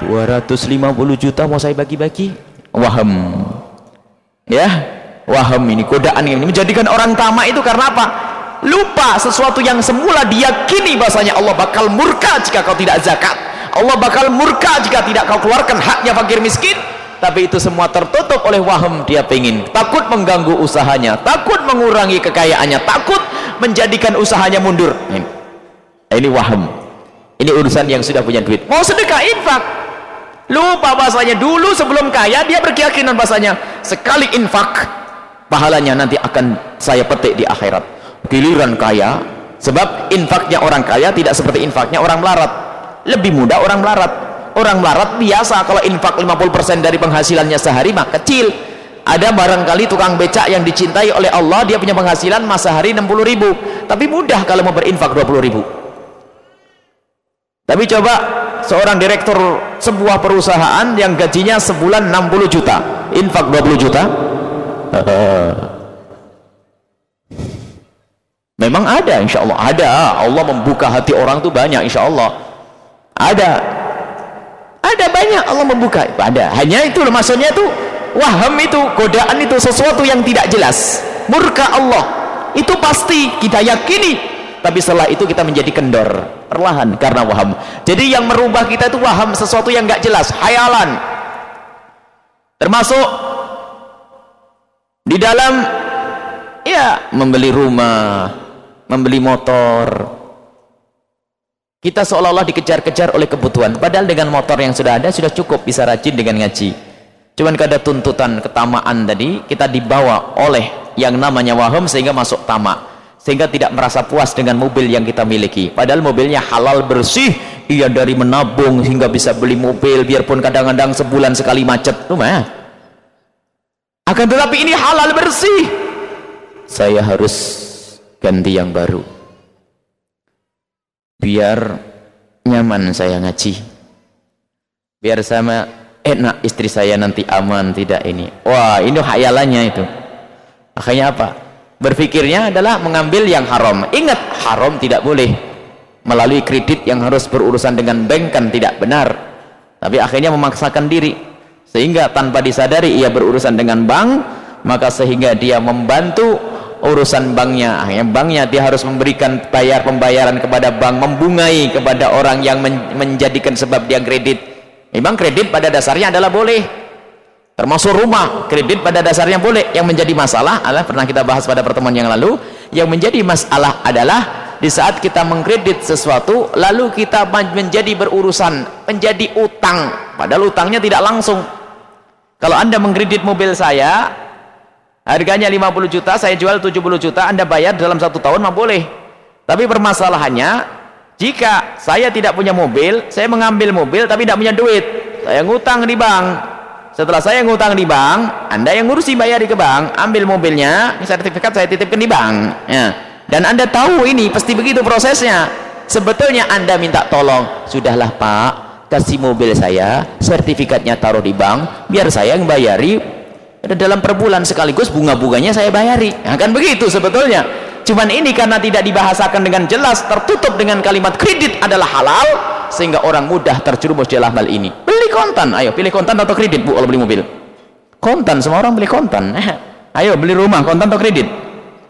250 juta mau saya bagi-bagi? Waham ya waham ini godaan ini menjadikan orang tamak itu karena apa? Lupa sesuatu yang semula diyakini bahasanya Allah bakal murka jika kau tidak zakat. Allah bakal murka jika tidak kau keluarkan haknya fakir miskin. Tapi itu semua tertutup oleh waham dia pengen takut mengganggu usahanya takut mengurangi kekayaannya takut menjadikan usahanya mundur. Ini, ini waham ini urusan yang sudah punya duit. Mau sedekah infak? Lupa bahasanya. Dulu sebelum kaya dia berkeyakinan bahasanya sekali infak pahalanya nanti akan saya petik di akhirat. Giliran kaya sebab infaknya orang kaya tidak seperti infaknya orang melarat. Lebih mudah orang melarat. Orang melarat biasa kalau infak 50% dari penghasilannya sehari mah kecil. Ada barangkali tukang becak yang dicintai oleh Allah dia punya penghasilan masa hari 60 ribu. Tapi mudah kalau mau berinfak 20 ribu tapi coba seorang direktur sebuah perusahaan yang gajinya sebulan 60 juta infak 20 juta. Memang ada insya Allah ada. Allah membuka hati orang itu banyak insya Allah ada. Ada banyak Allah membuka. Ada. Hanya itu maksudnya itu waham itu godaan itu sesuatu yang tidak jelas. Murka Allah. Itu pasti kita yakini tapi setelah itu kita menjadi kendor perlahan karena waham. Jadi yang merubah kita itu waham sesuatu yang gak jelas hayalan termasuk di dalam ya membeli rumah membeli motor. Kita seolah-olah dikejar-kejar oleh kebutuhan. Padahal dengan motor yang sudah ada sudah cukup bisa rajin dengan ngaji. Cuman kada tuntutan ketamaan tadi kita dibawa oleh yang namanya waham sehingga masuk tamak sehingga tidak merasa puas dengan mobil yang kita miliki. Padahal mobilnya halal bersih iya dari menabung hingga bisa beli mobil biarpun kadang-kadang sebulan sekali macet. Rumah. Akan tetapi ini halal bersih. Saya harus ganti yang baru. Biar nyaman saya ngaji. Biar sama enak istri saya nanti aman tidak ini. Wah ini hayalannya itu. Akhirnya apa berpikirnya adalah mengambil yang haram. Ingat haram tidak boleh. Melalui kredit yang harus berurusan dengan bank kan tidak benar. Tapi akhirnya memaksakan diri. Sehingga tanpa disadari ia berurusan dengan bank maka sehingga dia membantu urusan banknya. Akhirnya banknya dia harus memberikan bayar pembayaran kepada bank membungai kepada orang yang men menjadikan sebab dia kredit. Memang kredit pada dasarnya adalah boleh termasuk rumah kredit pada dasarnya boleh. Yang menjadi masalah adalah pernah kita bahas pada pertemuan yang lalu yang menjadi masalah adalah di saat kita mengkredit sesuatu lalu kita menjadi berurusan menjadi utang. Padahal utangnya tidak langsung. Kalau anda mengkredit mobil saya harganya 50 juta saya jual 70 juta anda bayar dalam satu tahun mah boleh. Tapi permasalahannya jika saya tidak punya mobil saya mengambil mobil tapi tidak punya duit saya ngutang di bank setelah saya ngutang di bank anda yang ngurusi bayar di ke bank ambil mobilnya sertifikat saya titipkan di bank ya. dan anda tahu ini pasti begitu prosesnya. Sebetulnya anda minta tolong sudahlah pak kasih mobil saya sertifikatnya taruh di bank biar saya yang bayari. Dalam per bulan sekaligus bunga-bunganya saya bayari. Nah, kan begitu sebetulnya cuman ini karena tidak dibahasakan dengan jelas tertutup dengan kalimat kredit adalah halal sehingga orang mudah terjerumus dalam hal ini. Beli kontan ayo pilih kontan atau kredit bu kalau beli mobil. Kontan semua orang beli kontan. Ayo beli rumah kontan atau kredit?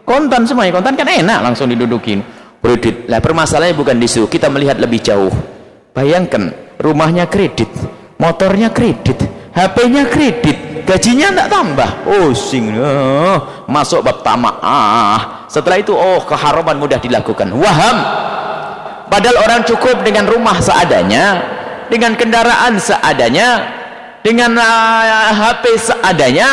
Kontan semuanya kontan kan enak langsung didudukin. Kredit lah permasalahannya bukan di situ kita melihat lebih jauh. Bayangkan rumahnya kredit motornya kredit HP-nya kredit gajinya tidak tambah. Oh sing oh, masuk bab tamak. Ah setelah itu oh keharaman mudah dilakukan. Waham. Padahal orang cukup dengan rumah seadanya dengan kendaraan seadanya dengan uh, ah, HP seadanya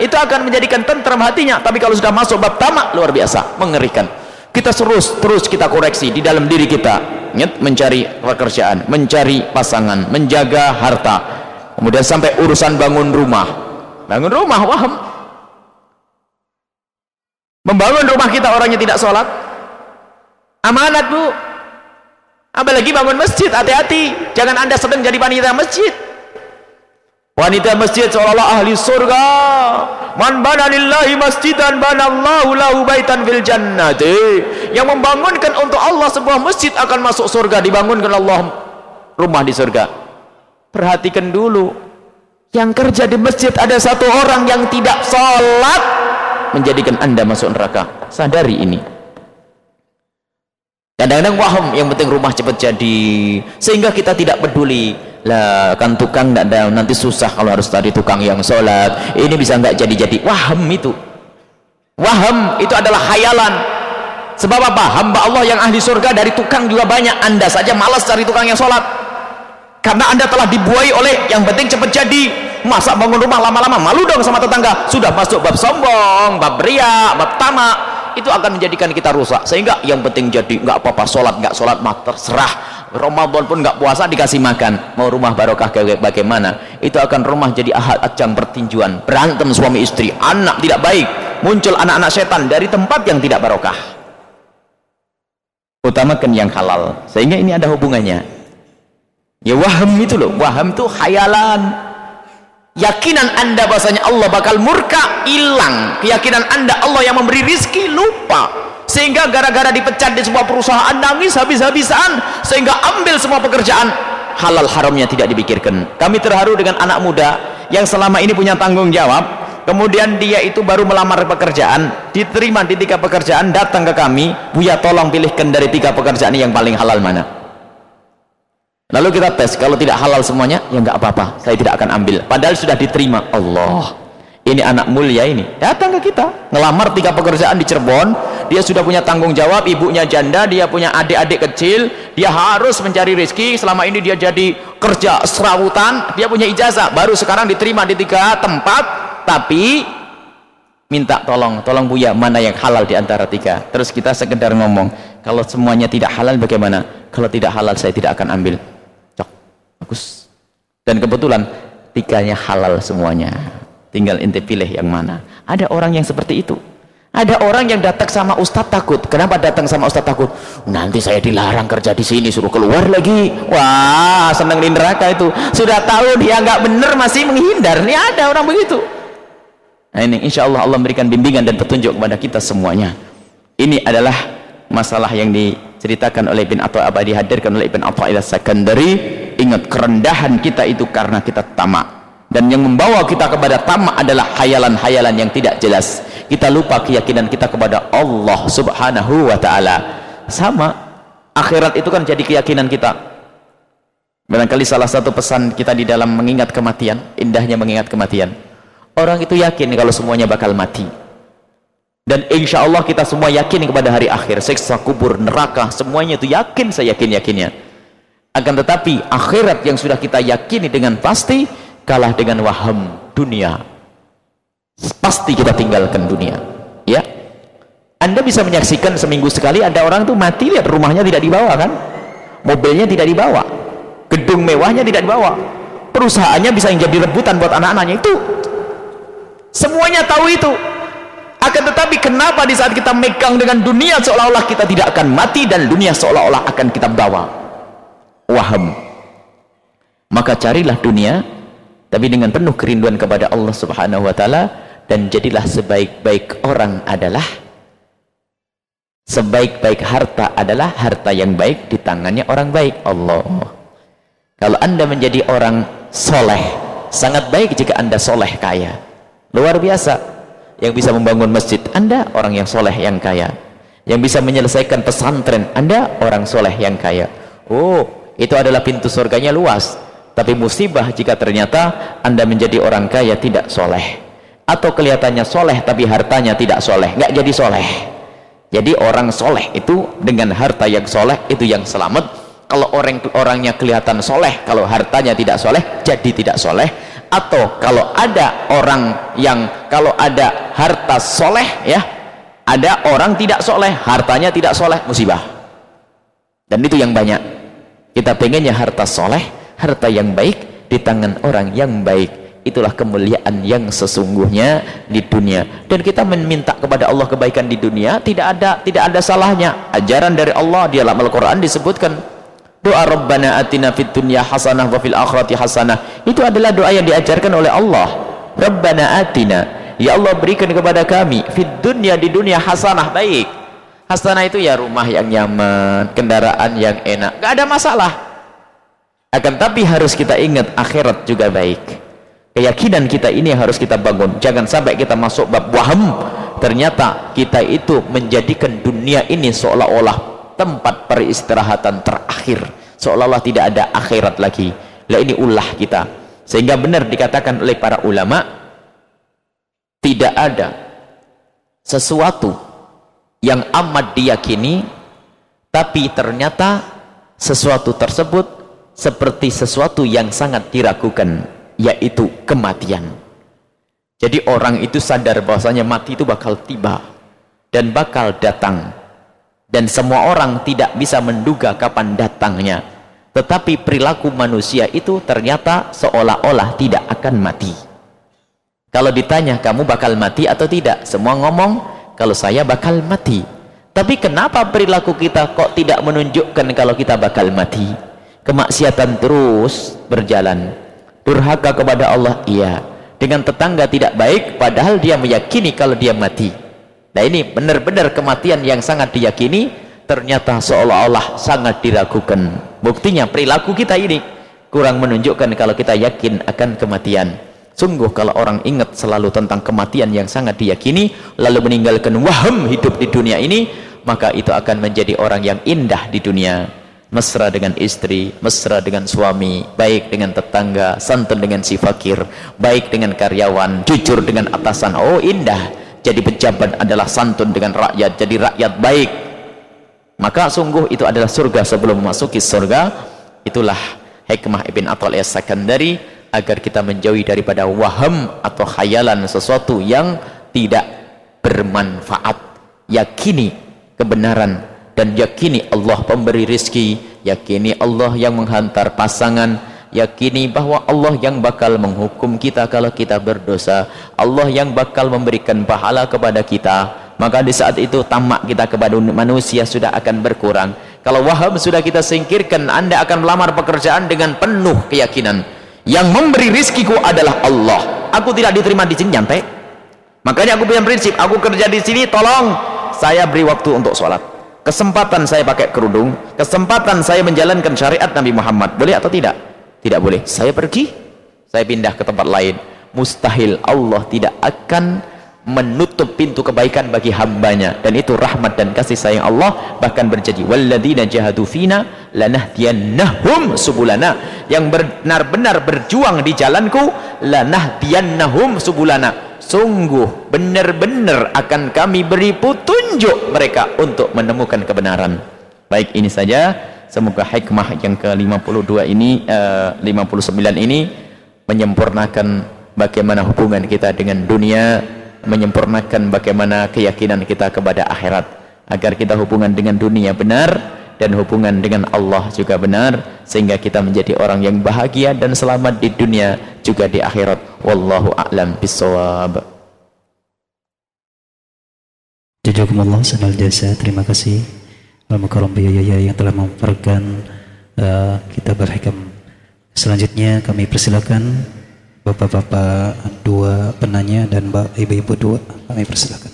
itu akan menjadikan tentram hatinya. Tapi kalau sudah masuk bab tamak luar biasa. Mengerikan. Kita terus terus kita koreksi di dalam diri kita. Mencari pekerjaan mencari pasangan menjaga harta. Kemudian sampai urusan bangun rumah. Bangun rumah waham membangun rumah kita orangnya tidak sholat. Amanat bu. Apalagi bangun masjid hati-hati. Jangan anda sedang jadi wanita masjid. Wanita masjid seolah-olah ahli surga. Man bana lillahi masjidan banallahu lahu baitan fil jannati. Yang membangunkan untuk Allah sebuah masjid akan masuk surga dibangunkan Allah rumah di surga. Perhatikan dulu. Yang kerja di masjid ada satu orang yang tidak sholat menjadikan anda masuk neraka. Sadari ini. Kadang-kadang waham yang penting rumah cepat jadi sehingga kita tidak peduli. Lah kan tukang tidak ada nanti susah kalau harus tadi tukang yang sholat. Ini bisa nggak jadi-jadi. Waham itu. Waham itu adalah khayalan. Sebab apa? Hamba Allah yang ahli surga dari tukang juga banyak. Anda saja malas cari tukang yang sholat. Karena anda telah dibuai oleh yang penting cepat jadi masa bangun rumah lama-lama malu dong sama tetangga. Sudah masuk bab sombong bab ria bab tamak. Itu akan menjadikan kita rusak. Sehingga yang penting jadi nggak apa-apa sholat nggak sholat mah terserah. Ramadan pun nggak puasa dikasih makan. Mau rumah barokah bagaimana? Itu akan rumah jadi ahad ajang pertinjuan. Berantem suami istri anak tidak baik. Muncul anak-anak setan dari tempat yang tidak barokah. Utamakan yang halal. Sehingga ini ada hubungannya. Ya waham itu loh. Waham itu khayalan yakinan anda bahasanya Allah bakal murka hilang. Keyakinan anda Allah yang memberi rizki lupa. Sehingga gara-gara dipecat di sebuah perusahaan nangis habis-habisan sehingga ambil semua pekerjaan halal haramnya tidak dipikirkan. Kami terharu dengan anak muda yang selama ini punya tanggung jawab. Kemudian dia itu baru melamar pekerjaan diterima di tiga pekerjaan datang ke kami Buya tolong pilihkan dari tiga pekerjaan yang paling halal mana lalu kita tes kalau tidak halal semuanya ya nggak apa-apa. Saya tidak akan ambil. Padahal sudah diterima. Allah. Ini anak mulia ini. Datang ke kita. Ngelamar tiga pekerjaan di Cirebon. Dia sudah punya tanggung jawab. Ibunya janda dia punya adik-adik kecil. Dia harus mencari rezeki. Selama ini dia jadi kerja serawutan dia punya ijazah. Baru sekarang diterima di tiga tempat. Tapi minta tolong. Tolong buya mana yang halal di antara tiga? Terus kita sekedar ngomong kalau semuanya tidak halal bagaimana? Kalau tidak halal saya tidak akan ambil bagus. Dan kebetulan tiganya halal semuanya. Tinggal inti pilih yang mana. Ada orang yang seperti itu. Ada orang yang datang sama ustadz takut. Kenapa datang sama ustadz takut? Nanti saya dilarang kerja di sini suruh keluar lagi. Wah seneng di neraka itu. Sudah tahu dia nggak bener masih menghindar. Ini ada orang begitu. Nah ini insya Allah Allah memberikan bimbingan dan petunjuk kepada kita semuanya. Ini adalah masalah yang diceritakan oleh Ibn Atta Abadi oleh Ibn Atta Ila Sakandari. Ingat kerendahan kita itu karena kita tamak. Dan yang membawa kita kepada tamak adalah hayalan-hayalan yang tidak jelas. Kita lupa keyakinan kita kepada Allah subhanahu wa ta'ala. Sama akhirat itu kan jadi keyakinan kita. Barangkali salah satu pesan kita di dalam mengingat kematian indahnya mengingat kematian. Orang itu yakin kalau semuanya bakal mati dan insya Allah kita semua yakin kepada hari akhir. Seksa kubur, neraka semuanya itu yakin saya yakin-yakinnya akan tetapi akhirat yang sudah kita yakini dengan pasti kalah dengan waham dunia. Pasti kita tinggalkan dunia. Ya. Anda bisa menyaksikan seminggu sekali ada orang tuh mati lihat rumahnya tidak dibawa kan? Mobilnya tidak dibawa. Gedung mewahnya tidak dibawa. Perusahaannya bisa menjadi rebutan buat anak-anaknya. Itu. Semuanya tahu itu akan tetapi kenapa di saat kita megang dengan dunia seolah-olah kita tidak akan mati dan dunia seolah-olah akan kita bawa? Waham. Maka carilah dunia tapi dengan penuh kerinduan kepada Allah subhanahu wa ta'ala dan jadilah sebaik-baik orang adalah sebaik-baik harta adalah harta yang baik di tangannya orang baik Allah. Kalau anda menjadi orang soleh sangat baik jika anda soleh kaya. Luar biasa yang bisa membangun masjid. Anda orang yang soleh yang kaya. Yang bisa menyelesaikan pesantren. Anda orang soleh yang kaya. Oh itu adalah pintu surganya luas. Tapi musibah jika ternyata anda menjadi orang kaya tidak soleh. Atau kelihatannya soleh tapi hartanya tidak soleh. Nggak jadi soleh. Jadi orang soleh itu dengan harta yang soleh itu yang selamat. Kalau orang orangnya kelihatan soleh kalau hartanya tidak soleh jadi tidak soleh atau kalau ada orang yang kalau ada harta soleh ya ada orang tidak soleh hartanya tidak soleh musibah. Dan itu yang banyak. Kita pengennya harta soleh harta yang baik di tangan orang yang baik. Itulah kemuliaan yang sesungguhnya di dunia. Dan kita meminta kepada Allah kebaikan di dunia tidak ada tidak ada salahnya. Ajaran dari Allah di dalam Al-Quran disebutkan doa Rabbana atina fid dunya hasanah wa fil akhirati hasanah. Itu adalah doa yang diajarkan oleh Allah. Rabbana atina. Ya Allah berikan kepada kami fid dunya di dunia hasanah baik. Hasanah itu ya rumah yang nyaman kendaraan yang enak. Gak ada masalah. Akan tapi harus kita ingat akhirat juga baik. Keyakinan kita ini harus kita bangun. Jangan sampai kita masuk bab waham. Ternyata kita itu menjadikan dunia ini seolah-olah tempat peristirahatan terakhir. Seolah-olah tidak ada akhirat lagi. Lah ini ulah kita. Sehingga benar dikatakan oleh para ulama tidak ada sesuatu yang amat diyakini tapi ternyata sesuatu tersebut seperti sesuatu yang sangat diragukan yaitu kematian. Jadi orang itu sadar bahwasanya mati itu bakal tiba dan bakal datang dan semua orang tidak bisa menduga kapan datangnya. Tetapi perilaku manusia itu ternyata seolah-olah tidak akan mati. Kalau ditanya kamu bakal mati atau tidak? Semua ngomong kalau saya bakal mati. Tapi kenapa perilaku kita kok tidak menunjukkan kalau kita bakal mati? Kemaksiatan terus berjalan. Durhaka kepada Allah? Iya. Dengan tetangga tidak baik padahal dia meyakini kalau dia mati nah ini benar-benar kematian yang sangat diyakini ternyata seolah-olah sangat diragukan buktinya perilaku kita ini kurang menunjukkan kalau kita yakin akan kematian sungguh kalau orang ingat selalu tentang kematian yang sangat diyakini lalu meninggalkan waham hidup di dunia ini maka itu akan menjadi orang yang indah di dunia mesra dengan istri, mesra dengan suami, baik dengan tetangga, santun dengan si fakir, baik dengan karyawan, jujur dengan atasan. Oh indah. Jadi pejabat adalah santun dengan rakyat, jadi rakyat baik. Maka sungguh itu adalah surga sebelum memasuki surga. Itulah hikmah Ibn Atal Sakandari agar kita menjauhi daripada waham atau khayalan sesuatu yang tidak bermanfaat. Yakini kebenaran dan yakini Allah pemberi rizki yakini Allah yang menghantar pasangan yakini bahwa Allah yang bakal menghukum kita kalau kita berdosa. Allah yang bakal memberikan pahala kepada kita. Maka di saat itu tamak kita kepada manusia sudah akan berkurang. Kalau waham sudah kita singkirkan anda akan melamar pekerjaan dengan penuh keyakinan. Yang memberi rizkiku adalah Allah. Aku tidak diterima di sini nyantai makanya aku punya prinsip aku kerja di sini tolong. Saya beri waktu untuk sholat. Kesempatan saya pakai kerudung. Kesempatan saya menjalankan syariat Nabi Muhammad. Boleh atau tidak? Tidak boleh. Saya pergi saya pindah ke tempat lain. Mustahil Allah tidak akan menutup pintu kebaikan bagi hambanya. Dan itu rahmat dan kasih sayang Allah bahkan berjanji walladzina jahadu fina lanahdiyannahum subulana. Yang benar-benar berjuang di jalanku lanahdiyannahum subulana. Sungguh benar-benar akan kami beri petunjuk mereka untuk menemukan kebenaran. Baik ini saja semoga hikmah yang ke-52 ini uh, eh, 59 ini menyempurnakan bagaimana hubungan kita dengan dunia menyempurnakan bagaimana keyakinan kita kepada akhirat. Agar kita hubungan dengan dunia benar dan hubungan dengan Allah juga benar sehingga kita menjadi orang yang bahagia dan selamat di dunia juga di akhirat. Wallahu a'lam bisawab Jazakumullah sanal jasa terima kasih Al-Mukarram yang telah memperkenalkan uh, kita berhikam selanjutnya kami persilakan bapak-bapak dua penanya dan ibu-ibu dua kami persilakan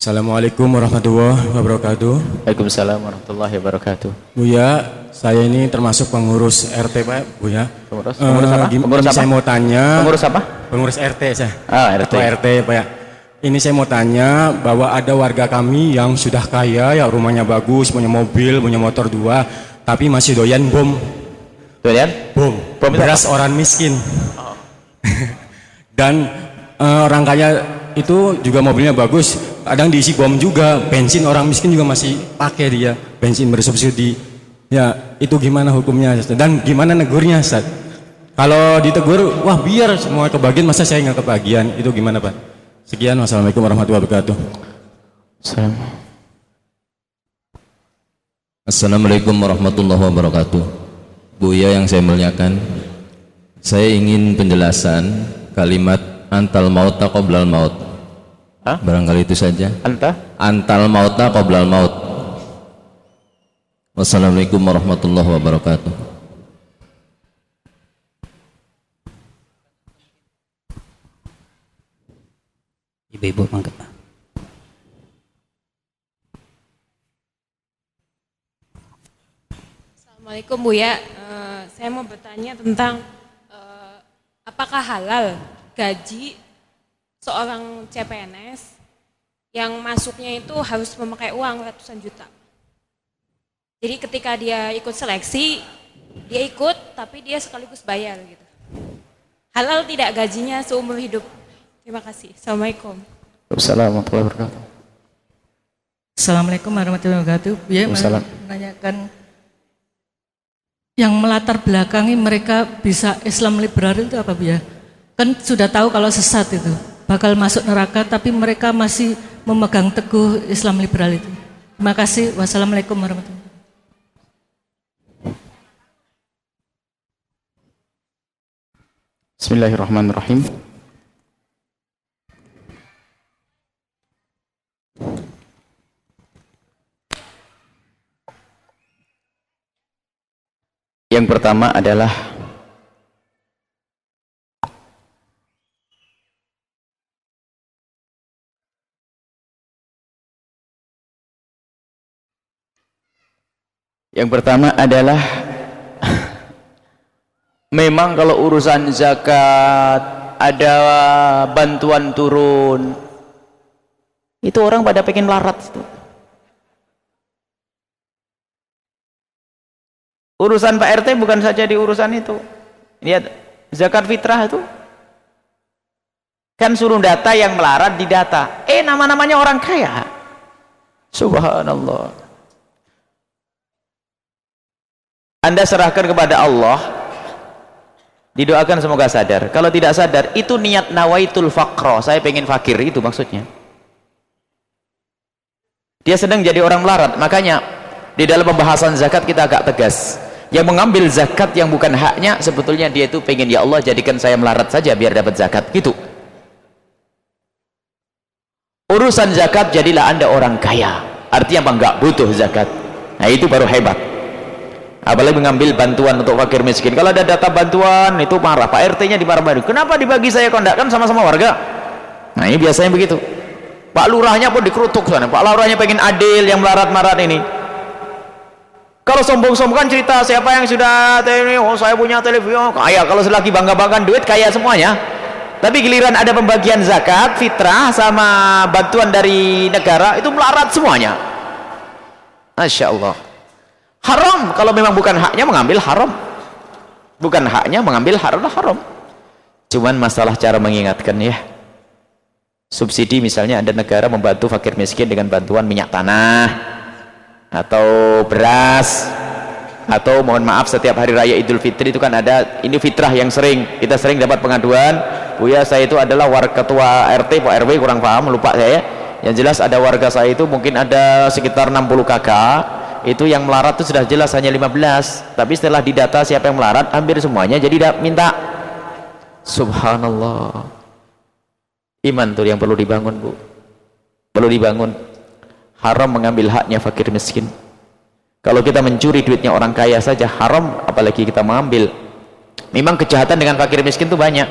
Assalamualaikum warahmatullahi wabarakatuh. Waalaikumsalam warahmatullahi wabarakatuh. Buya, saya ini termasuk pengurus RT Pak, Buya. Pengurus, pengurus uh, apa? Pengurus apa? Saya mau tanya. Pengurus apa? Pengurus RT saya. Ah, RT. Atau RT Pak ya. Ini saya mau tanya bahwa ada warga kami yang sudah kaya, ya rumahnya bagus, punya mobil, punya motor dua, tapi masih doyan bom. Doyan? Bom. Bom beras apa? orang miskin. Oh. Dan uh, orang kaya itu juga mobilnya bagus, kadang diisi bom juga bensin orang miskin juga masih pakai dia bensin bersubsidi ya itu gimana hukumnya dan gimana negurnya Ustaz kalau ditegur wah biar semua kebagian masa saya nggak kebagian itu gimana Pak sekian wassalamualaikum warahmatullahi wabarakatuh Assalamualaikum warahmatullahi wabarakatuh Buya yang saya muliakan Saya ingin penjelasan kalimat antal mauta qoblal maut Hah? Barangkali itu saja. Anta? Antal mauta qoblal maut. Wassalamualaikum warahmatullahi wabarakatuh. Ibu-ibu mangga. Assalamualaikum Bu ya. Uh, saya mau bertanya tentang uh, apakah halal gaji seorang CPNS yang masuknya itu harus memakai uang ratusan juta. Jadi ketika dia ikut seleksi, dia ikut tapi dia sekaligus bayar gitu. Halal tidak gajinya seumur hidup. Terima kasih. Assalamualaikum. Assalamualaikum warahmatullahi wabarakatuh. Assalamualaikum warahmatullahi wabarakatuh. Ya, menanyakan yang melatar belakangi mereka bisa Islam liberal itu apa ya? Kan sudah tahu kalau sesat itu bakal masuk neraka tapi mereka masih memegang teguh Islam liberal itu. Terima kasih. Wassalamualaikum warahmatullahi wabarakatuh. Bismillahirrahmanirrahim. Yang pertama adalah Yang pertama adalah memang kalau urusan zakat ada bantuan turun itu orang pada pengen larat itu. Urusan Pak RT bukan saja di urusan itu. Lihat zakat fitrah itu. Kan suruh data yang melarat di data. Eh nama-namanya orang kaya. Subhanallah. Anda serahkan kepada Allah. Didoakan semoga sadar. Kalau tidak sadar itu niat nawaitul fakro saya pengen fakir itu maksudnya. Dia sedang jadi orang melarat. Makanya di dalam pembahasan zakat kita agak tegas yang mengambil zakat yang bukan haknya sebetulnya dia itu pengen ya Allah jadikan saya melarat saja biar dapat zakat. Gitu. Urusan zakat jadilah anda orang kaya. Artinya apa? Enggak butuh zakat. Nah itu baru hebat. Apalagi mengambil bantuan untuk fakir miskin. Kalau ada data bantuan itu marah. Pak RT nya dimarah-marah kenapa dibagi saya kondak kan sama-sama warga. Nah ini biasanya begitu. Pak lurahnya pun dikerutuk sana. Pak lurahnya pengen adil yang melarat-melarat ini kalau sombong-sombong kan cerita siapa yang sudah oh saya punya televisi kaya kalau selagi bangga-banggakan duit kaya semuanya. Tapi giliran ada pembagian zakat fitrah sama bantuan dari negara itu melarat semuanya. Masya Allah. Haram. Kalau memang bukan haknya mengambil haram. Bukan haknya mengambil haram haram. Cuman masalah cara mengingatkan ya. Subsidi misalnya ada negara membantu fakir miskin dengan bantuan minyak tanah atau beras. Atau mohon maaf setiap hari raya Idul Fitri itu kan ada ini fitrah yang sering. Kita sering dapat pengaduan. Buya saya itu adalah warga ketua RT Pak RW kurang paham lupa saya. Yang jelas ada warga saya itu mungkin ada sekitar 60 kakak. Itu yang melarat itu sudah jelas hanya 15 tapi setelah didata siapa yang melarat hampir semuanya jadi minta. Subhanallah. Iman tuh yang perlu dibangun bu. Perlu dibangun haram mengambil haknya fakir miskin. Kalau kita mencuri duitnya orang kaya saja haram apalagi kita mengambil. Memang kejahatan dengan fakir miskin itu banyak.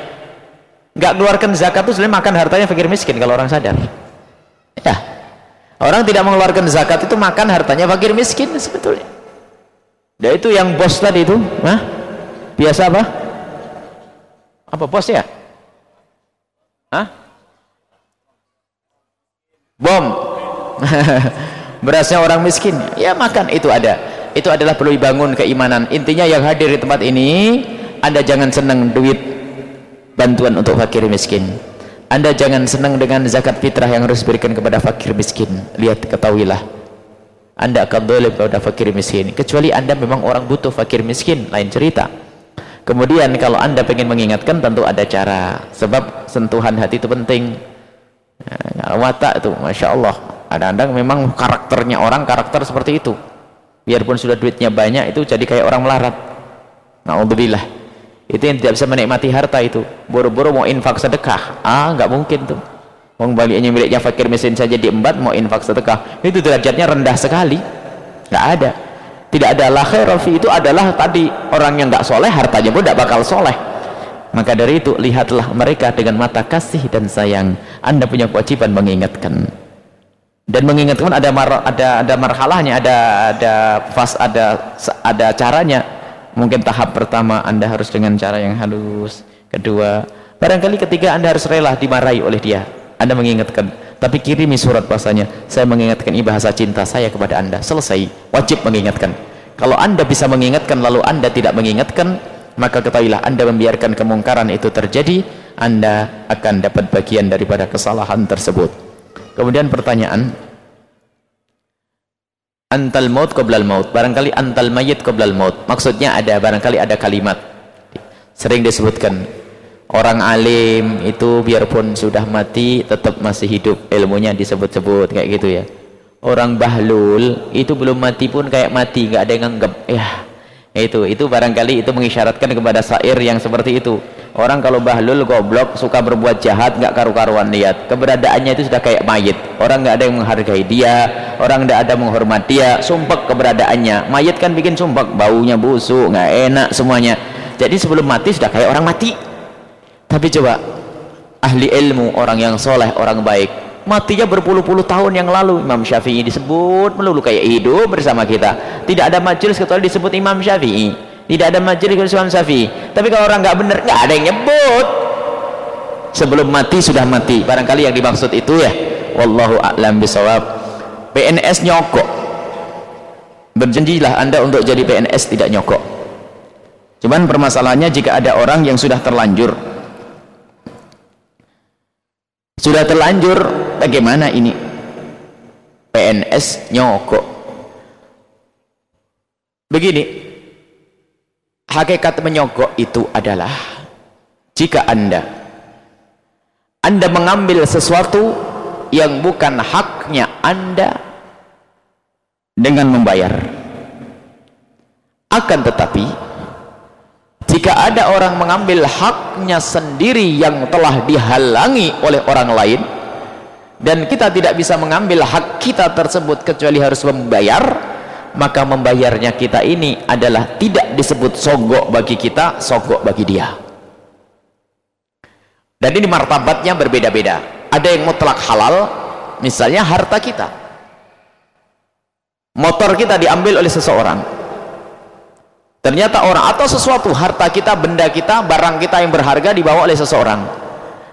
Nggak keluarkan zakat itu sebenarnya makan hartanya fakir miskin kalau orang sadar. Ya. Orang tidak mengeluarkan zakat itu makan hartanya fakir miskin sebetulnya. Dan itu yang bos tadi itu Hah? biasa apa? Apa bos ya? Hah? bom berasnya orang miskin. Ya makan. Itu ada. Itu adalah perlu dibangun keimanan. Intinya yang hadir di tempat ini anda jangan senang duit bantuan untuk fakir miskin. Anda jangan senang dengan zakat fitrah yang harus diberikan kepada fakir miskin. Lihat ketahuilah. Anda akan boleh kepada fakir miskin. Kecuali anda memang orang butuh fakir miskin. Lain cerita. Kemudian kalau anda ingin mengingatkan tentu ada cara. Sebab sentuhan hati itu penting. Ya, watak itu Masya Allah kadang-kadang memang karakternya orang karakter seperti itu. Biarpun sudah duitnya banyak itu jadi kayak orang melarat. Na'udzubillah. Itu yang tidak bisa menikmati harta itu. Buru-buru mau infak sedekah. Ah nggak mungkin tuh. Mau baliknya miliknya fakir miskin saja diembat mau infak sedekah. Itu derajatnya rendah sekali. Nggak ada. Tidak ada la itu adalah tadi orang yang nggak soleh hartanya pun tidak bakal soleh. Maka dari itu lihatlah mereka dengan mata kasih dan sayang. Anda punya kewajiban mengingatkan dan mengingatkan ada mar, ada ada marhalahnya ada ada fas ada ada caranya. Mungkin tahap pertama anda harus dengan cara yang halus. Kedua barangkali ketiga anda harus rela dimarahi oleh dia. Anda mengingatkan tapi kirimi surat bahasanya saya mengingatkan ini bahasa cinta saya kepada anda. Selesai. Wajib mengingatkan. Kalau anda bisa mengingatkan lalu anda tidak mengingatkan maka ketahuilah anda membiarkan kemungkaran itu terjadi anda akan dapat bagian daripada kesalahan tersebut kemudian pertanyaan. Antal maut qoblal maut. Barangkali antal mayit qoblal maut. Maksudnya ada barangkali ada kalimat. Sering disebutkan. Orang alim itu biarpun sudah mati tetap masih hidup. Ilmunya disebut-sebut kayak gitu ya. Orang bahlul itu belum mati pun kayak mati nggak ada yang nganggap ya itu itu barangkali itu mengisyaratkan kepada syair yang seperti itu orang kalau bahlul goblok suka berbuat jahat nggak karu-karuan lihat keberadaannya itu sudah kayak mayit orang nggak ada yang menghargai dia orang nggak ada menghormat dia sumpah keberadaannya mayit kan bikin sumpah baunya busuk nggak enak semuanya jadi sebelum mati sudah kayak orang mati tapi coba ahli ilmu, orang yang soleh, orang baik, matinya berpuluh-puluh tahun yang lalu. Imam Syafi'i disebut melulu kayak hidup bersama kita. Tidak ada majelis kecuali disebut Imam Syafi'i. Tidak ada majelis kecuali Imam Syafi'i. Tapi kalau orang nggak benar, nggak ada yang nyebut. Sebelum mati sudah mati. Barangkali yang dimaksud itu ya. Wallahu a'lam bisawab. PNS nyokok. Berjanjilah Anda untuk jadi PNS tidak nyokok. Cuman permasalahannya jika ada orang yang sudah terlanjur sudah terlanjur bagaimana ini PNS nyokok begini hakikat menyokok itu adalah jika anda anda mengambil sesuatu yang bukan haknya anda dengan membayar. Akan tetapi jika ada orang mengambil haknya sendiri yang telah dihalangi oleh orang lain dan kita tidak bisa mengambil hak kita tersebut kecuali harus membayar maka membayarnya kita ini adalah tidak disebut sogok bagi kita sogok bagi dia. Dan ini martabatnya berbeda-beda. Ada yang mutlak halal misalnya harta kita. Motor kita diambil oleh seseorang. Ternyata orang atau sesuatu harta kita, benda kita, barang kita yang berharga dibawa oleh seseorang.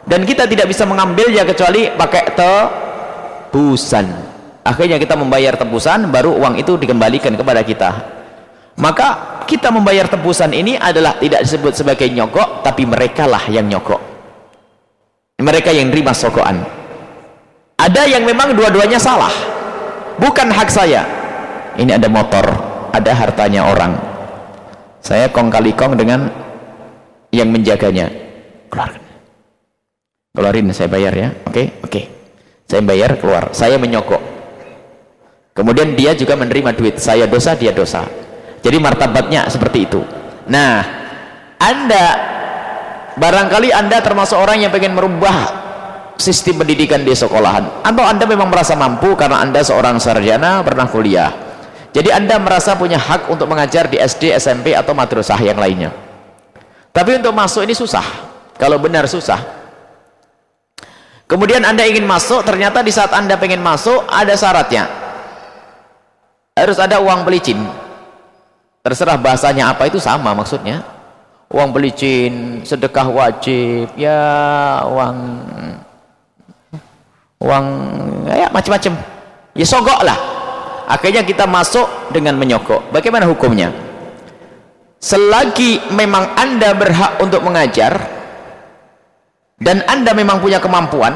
Dan kita tidak bisa mengambilnya kecuali pakai tebusan akhirnya kita membayar tebusan baru uang itu dikembalikan kepada kita. Maka kita membayar tebusan ini adalah tidak disebut sebagai nyokok tapi mereka lah yang nyokok mereka yang terima sokokan. Ada yang memang dua-duanya salah. Bukan hak saya. Ini ada motor ada hartanya orang. Saya kong kali kong dengan yang menjaganya. Keluarkan keluarin saya bayar ya. Oke okay? oke. Okay. saya bayar keluar. Saya menyokok kemudian dia juga menerima duit. Saya dosa dia dosa. Jadi martabatnya seperti itu. Nah anda barangkali anda termasuk orang yang pengen merubah sistem pendidikan di sekolahan. Atau anda memang merasa mampu karena anda seorang sarjana pernah kuliah. Jadi anda merasa punya hak untuk mengajar di SD, SMP atau madrasah yang lainnya. Tapi untuk masuk ini susah. Kalau benar susah. Kemudian anda ingin masuk ternyata di saat anda pengen masuk ada syaratnya harus ada uang pelicin. Terserah bahasanya apa itu sama maksudnya. Uang pelicin sedekah wajib ya uang uang ya macam-macam ya sogok lah. Akhirnya kita masuk dengan menyokok. Bagaimana hukumnya? Selagi memang anda berhak untuk mengajar dan anda memang punya kemampuan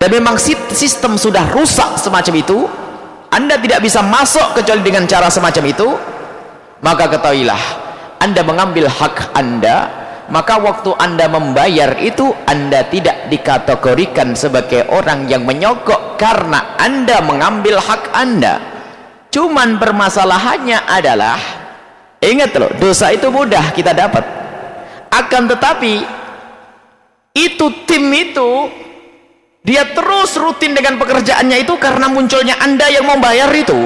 dan memang sistem sudah rusak semacam itu anda tidak bisa masuk kecuali dengan cara semacam itu maka ketahuilah anda mengambil hak anda maka waktu anda membayar itu anda tidak dikategorikan sebagai orang yang menyokok karena anda mengambil hak anda. Cuman permasalahannya adalah ingat loh dosa itu mudah kita dapat. Akan tetapi itu tim itu dia terus rutin dengan pekerjaannya itu karena munculnya anda yang membayar itu.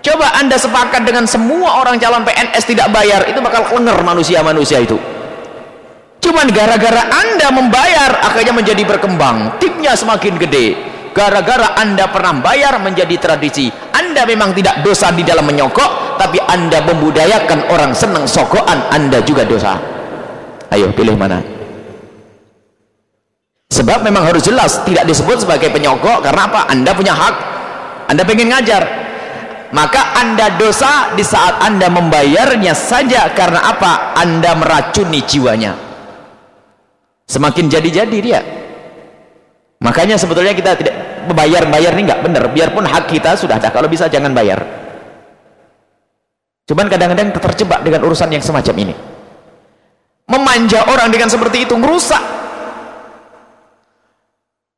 Coba anda sepakat dengan semua orang calon PNS tidak bayar itu bakal kelengar manusia-manusia itu. Cuman gara-gara anda membayar akhirnya menjadi berkembang. Timnya semakin gede. Gara-gara anda pernah bayar menjadi tradisi. Anda memang tidak dosa di dalam menyokok tapi anda membudayakan orang senang sokokan. Anda juga dosa. Ayo pilih mana sebab memang harus jelas tidak disebut sebagai penyokok karena apa? Anda punya hak. Anda pengen ngajar. Maka anda dosa di saat anda membayarnya saja karena apa? Anda meracuni jiwanya. Semakin jadi-jadi dia. Makanya sebetulnya kita tidak bayar-bayar ini nggak benar. Biarpun hak kita sudah ada kalau bisa jangan bayar. Cuman kadang-kadang terjebak dengan urusan yang semacam ini. Memanja orang dengan seperti itu merusak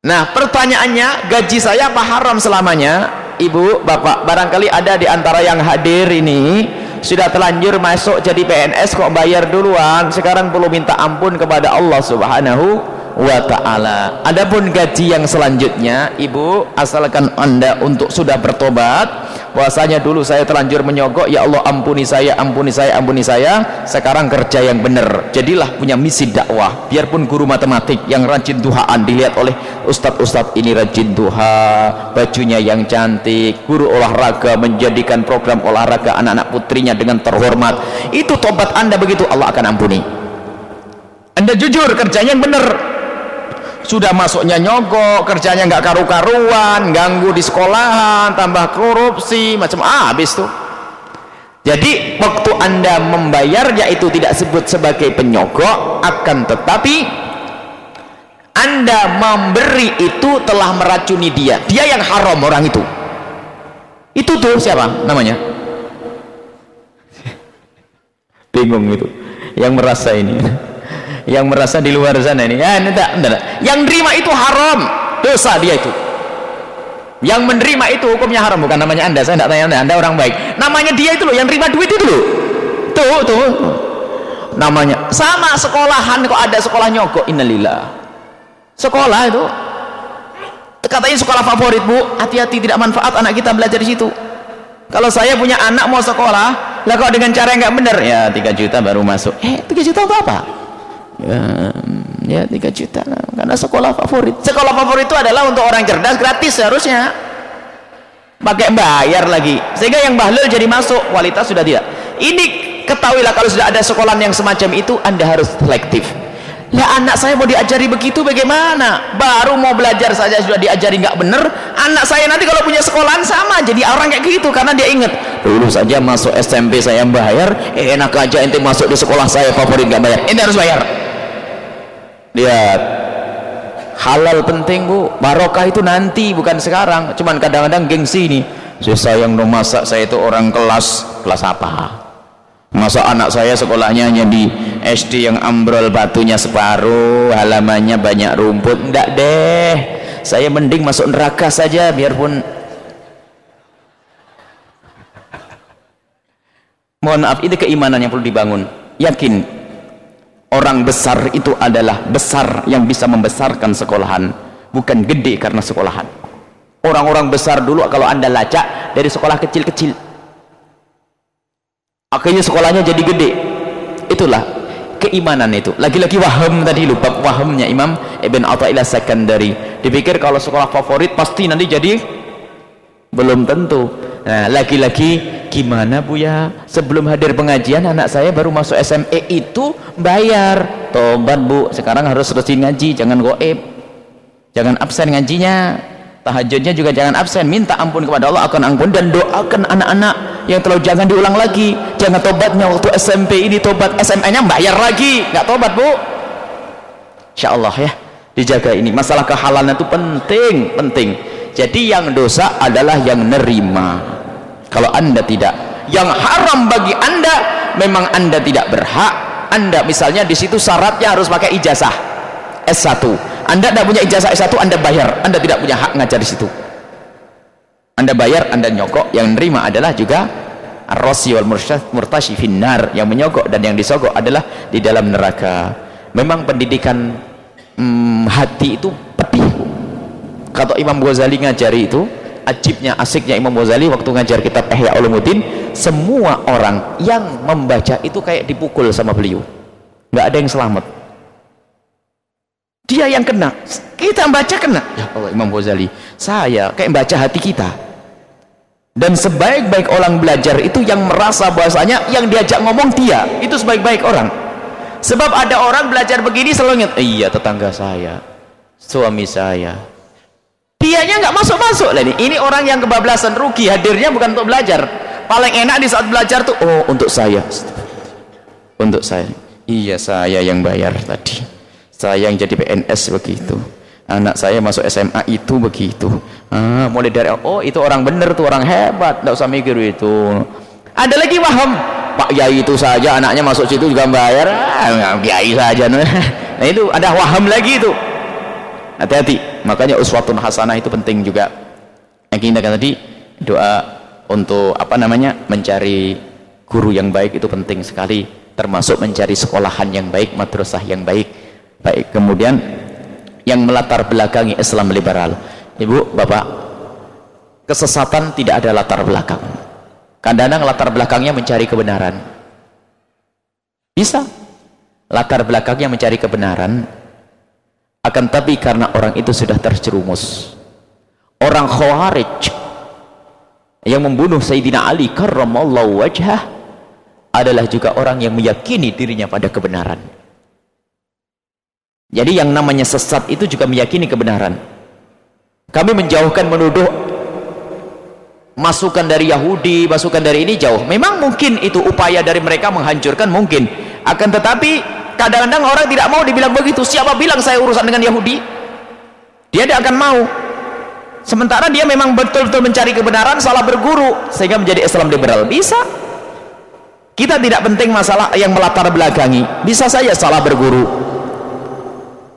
nah pertanyaannya gaji saya apa haram selamanya? Ibu bapak barangkali ada di antara yang hadir ini sudah telanjur masuk jadi PNS kok bayar duluan. Sekarang perlu minta ampun kepada Allah subhanahu wa ta'ala. Adapun gaji yang selanjutnya ibu asalkan anda untuk sudah bertobat bahwasanya dulu saya terlanjur menyogok ya Allah ampuni saya ampuni saya ampuni saya. Sekarang kerja yang benar. Jadilah punya misi dakwah. Biarpun guru matematik yang rajin duhaan dilihat oleh ustadz-ustadz ini rajin duha bajunya yang cantik guru olahraga menjadikan program olahraga anak-anak putrinya dengan terhormat. Itu tobat anda begitu Allah akan ampuni. Anda jujur kerjanya yang benar sudah masuknya nyogok kerjanya nggak karu-karuan ganggu di sekolahan tambah korupsi macam ah, habis tuh. Jadi waktu anda membayar yaitu tidak sebut sebagai penyogok akan tetapi anda memberi itu telah meracuni dia. Dia yang haram orang itu. Itu tuh siapa namanya? Bingung itu yang merasa ini yang merasa di luar sana ini. Ya enggak, enggak. yang terima itu haram. Dosa dia itu. Yang menerima itu hukumnya haram. Bukan namanya anda. Saya tidak tanya anda. Anda orang baik. Namanya dia itu loh. Yang terima duit itu loh. Tuh tuh. Namanya. Sama sekolahan kok ada sekolah nyogok. Innalillah. Sekolah itu. Katanya sekolah favorit bu. Hati-hati tidak manfaat anak kita belajar di situ. Kalau saya punya anak mau sekolah lah kok dengan cara yang nggak benar? Ya 3 juta baru masuk. Eh 3 juta untuk apa ya, ya 3 juta. Karena sekolah favorit. Sekolah favorit itu adalah untuk orang cerdas gratis seharusnya. Pakai bayar lagi. Sehingga yang bahlul jadi masuk. Kualitas sudah tidak. Ini ketahuilah kalau sudah ada sekolah yang semacam itu anda harus selektif. Lah anak saya mau diajari begitu bagaimana? Baru mau belajar saja sudah diajari nggak bener. Anak saya nanti kalau punya sekolahan sama jadi orang kayak gitu karena dia ingat dulu saja masuk SMP saya bayar eh, enak aja ente masuk di sekolah saya favorit nggak bayar. Ente harus bayar lihat. Halal penting bu. Barokah itu nanti bukan sekarang. Cuman kadang-kadang gengsi nih saya sayang dong masa saya itu orang kelas. Kelas apa? Masa anak saya sekolahnya hanya di SD yang ambrol batunya separuh halamannya banyak rumput. Enggak deh. Saya mending masuk neraka saja biarpun mohon maaf ini keimanan yang perlu dibangun. Yakin orang besar itu adalah besar yang bisa membesarkan sekolahan bukan gede karena sekolahan. Orang-orang besar dulu kalau anda lacak dari sekolah kecil-kecil akhirnya sekolahnya jadi gede. Itulah keimanan itu. Lagi-lagi waham tadi lupa wahamnya Imam Ibn Atta'illah Sekandari dipikir kalau sekolah favorit pasti nanti jadi belum tentu. Nah lagi-lagi gimana Bu ya? Sebelum hadir pengajian anak saya baru masuk SME itu bayar. Tobat Bu. Sekarang harus rutin ngaji jangan goib. Jangan absen ngajinya. Tahajudnya juga jangan absen. Minta ampun kepada Allah akan ampun. Dan doakan anak-anak yang terlalu jangan diulang lagi. Jangan tobatnya waktu SMP ini tobat SMA nya bayar lagi. Nggak tobat bu. Insya Allah ya. Dijaga ini. Masalah kehalalan itu penting penting. Jadi yang dosa adalah yang nerima kalau anda tidak. Yang haram bagi anda memang anda tidak berhak. Anda misalnya di situ syaratnya harus pakai ijazah. S1 anda tidak punya ijazah S1 Anda bayar. Anda tidak punya hak ngajar di situ. Anda bayar Anda nyokok yang nerima adalah juga ar-rasi wal murtashi finnar. Yang menyogok dan yang disogok adalah di dalam neraka. Memang pendidikan hmm, hati itu pedih. Kata Imam Ghazali ngajari itu ajibnya asiknya Imam Ghazali waktu ngajar kitab Ihya Ulumuddin semua orang yang membaca itu kayak dipukul sama beliau. Nggak ada yang selamat. Dia yang kena. Kita baca kena. Ya Allah Imam Ghazali saya kayak baca hati kita. Dan sebaik-baik orang belajar itu yang merasa bahasanya yang diajak ngomong dia itu sebaik-baik orang. Sebab ada orang belajar begini selalu ingat iya tetangga saya suami saya dianya nggak masuk-masuk. Lah ini ini orang yang kebablasan rugi hadirnya bukan untuk belajar. Paling enak di saat belajar tuh oh untuk saya. Untuk saya. Iya saya yang bayar tadi. Saya yang jadi PNS begitu. Anak saya masuk SMA itu begitu. Ah, mulai dari oh itu orang bener tuh orang hebat. Tidak usah mikir itu. Ada lagi waham. Pak Yai itu saja anaknya masuk situ juga bayar. Ah, Yai saja. Nah itu ada waham lagi itu. Hati-hati makanya uswatun hasanah itu penting juga. Yang kita katakan tadi doa untuk apa namanya mencari guru yang baik itu penting sekali. Termasuk mencari sekolahan yang baik madrasah yang baik. Baik kemudian yang melatar belakangi Islam liberal. Ibu bapak kesesatan tidak ada latar belakang. Kadang-kadang latar belakangnya mencari kebenaran. Bisa. Latar belakangnya mencari kebenaran akan tapi karena orang itu sudah terjerumus orang khawarij yang membunuh Sayyidina Ali karramallahu wajhah adalah juga orang yang meyakini dirinya pada kebenaran jadi yang namanya sesat itu juga meyakini kebenaran kami menjauhkan menuduh masukan dari Yahudi, masukan dari ini jauh. Memang mungkin itu upaya dari mereka menghancurkan mungkin. Akan tetapi kadang-kadang orang tidak mau dibilang begitu. Siapa bilang saya urusan dengan Yahudi? Dia tidak akan mau. Sementara dia memang betul-betul mencari kebenaran, salah berguru sehingga menjadi Islam liberal. Bisa. Kita tidak penting masalah yang melatar belakangi. Bisa saja salah berguru.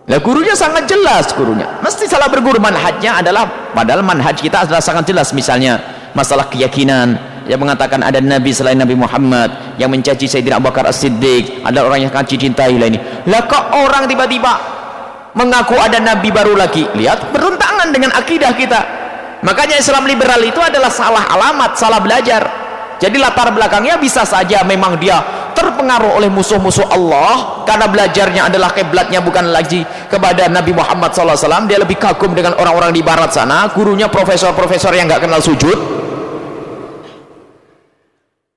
Lah gurunya sangat jelas gurunya. Mesti salah berguru manhajnya adalah padahal manhaj kita adalah sangat jelas misalnya masalah keyakinan yang mengatakan ada nabi selain Nabi Muhammad yang mencaci Sayyidina Abu Bakar As-Siddiq ada orang yang akan cintai ini. Lah kok orang tiba-tiba mengaku ada nabi baru lagi? Lihat beruntangan dengan akidah kita. Makanya Islam liberal itu adalah salah alamat salah belajar. Jadi latar belakangnya bisa saja memang dia terpengaruh oleh musuh-musuh Allah karena belajarnya adalah kiblatnya bukan lagi kepada Nabi Muhammad SAW dia lebih kagum dengan orang-orang di barat sana. Gurunya profesor-profesor yang nggak kenal sujud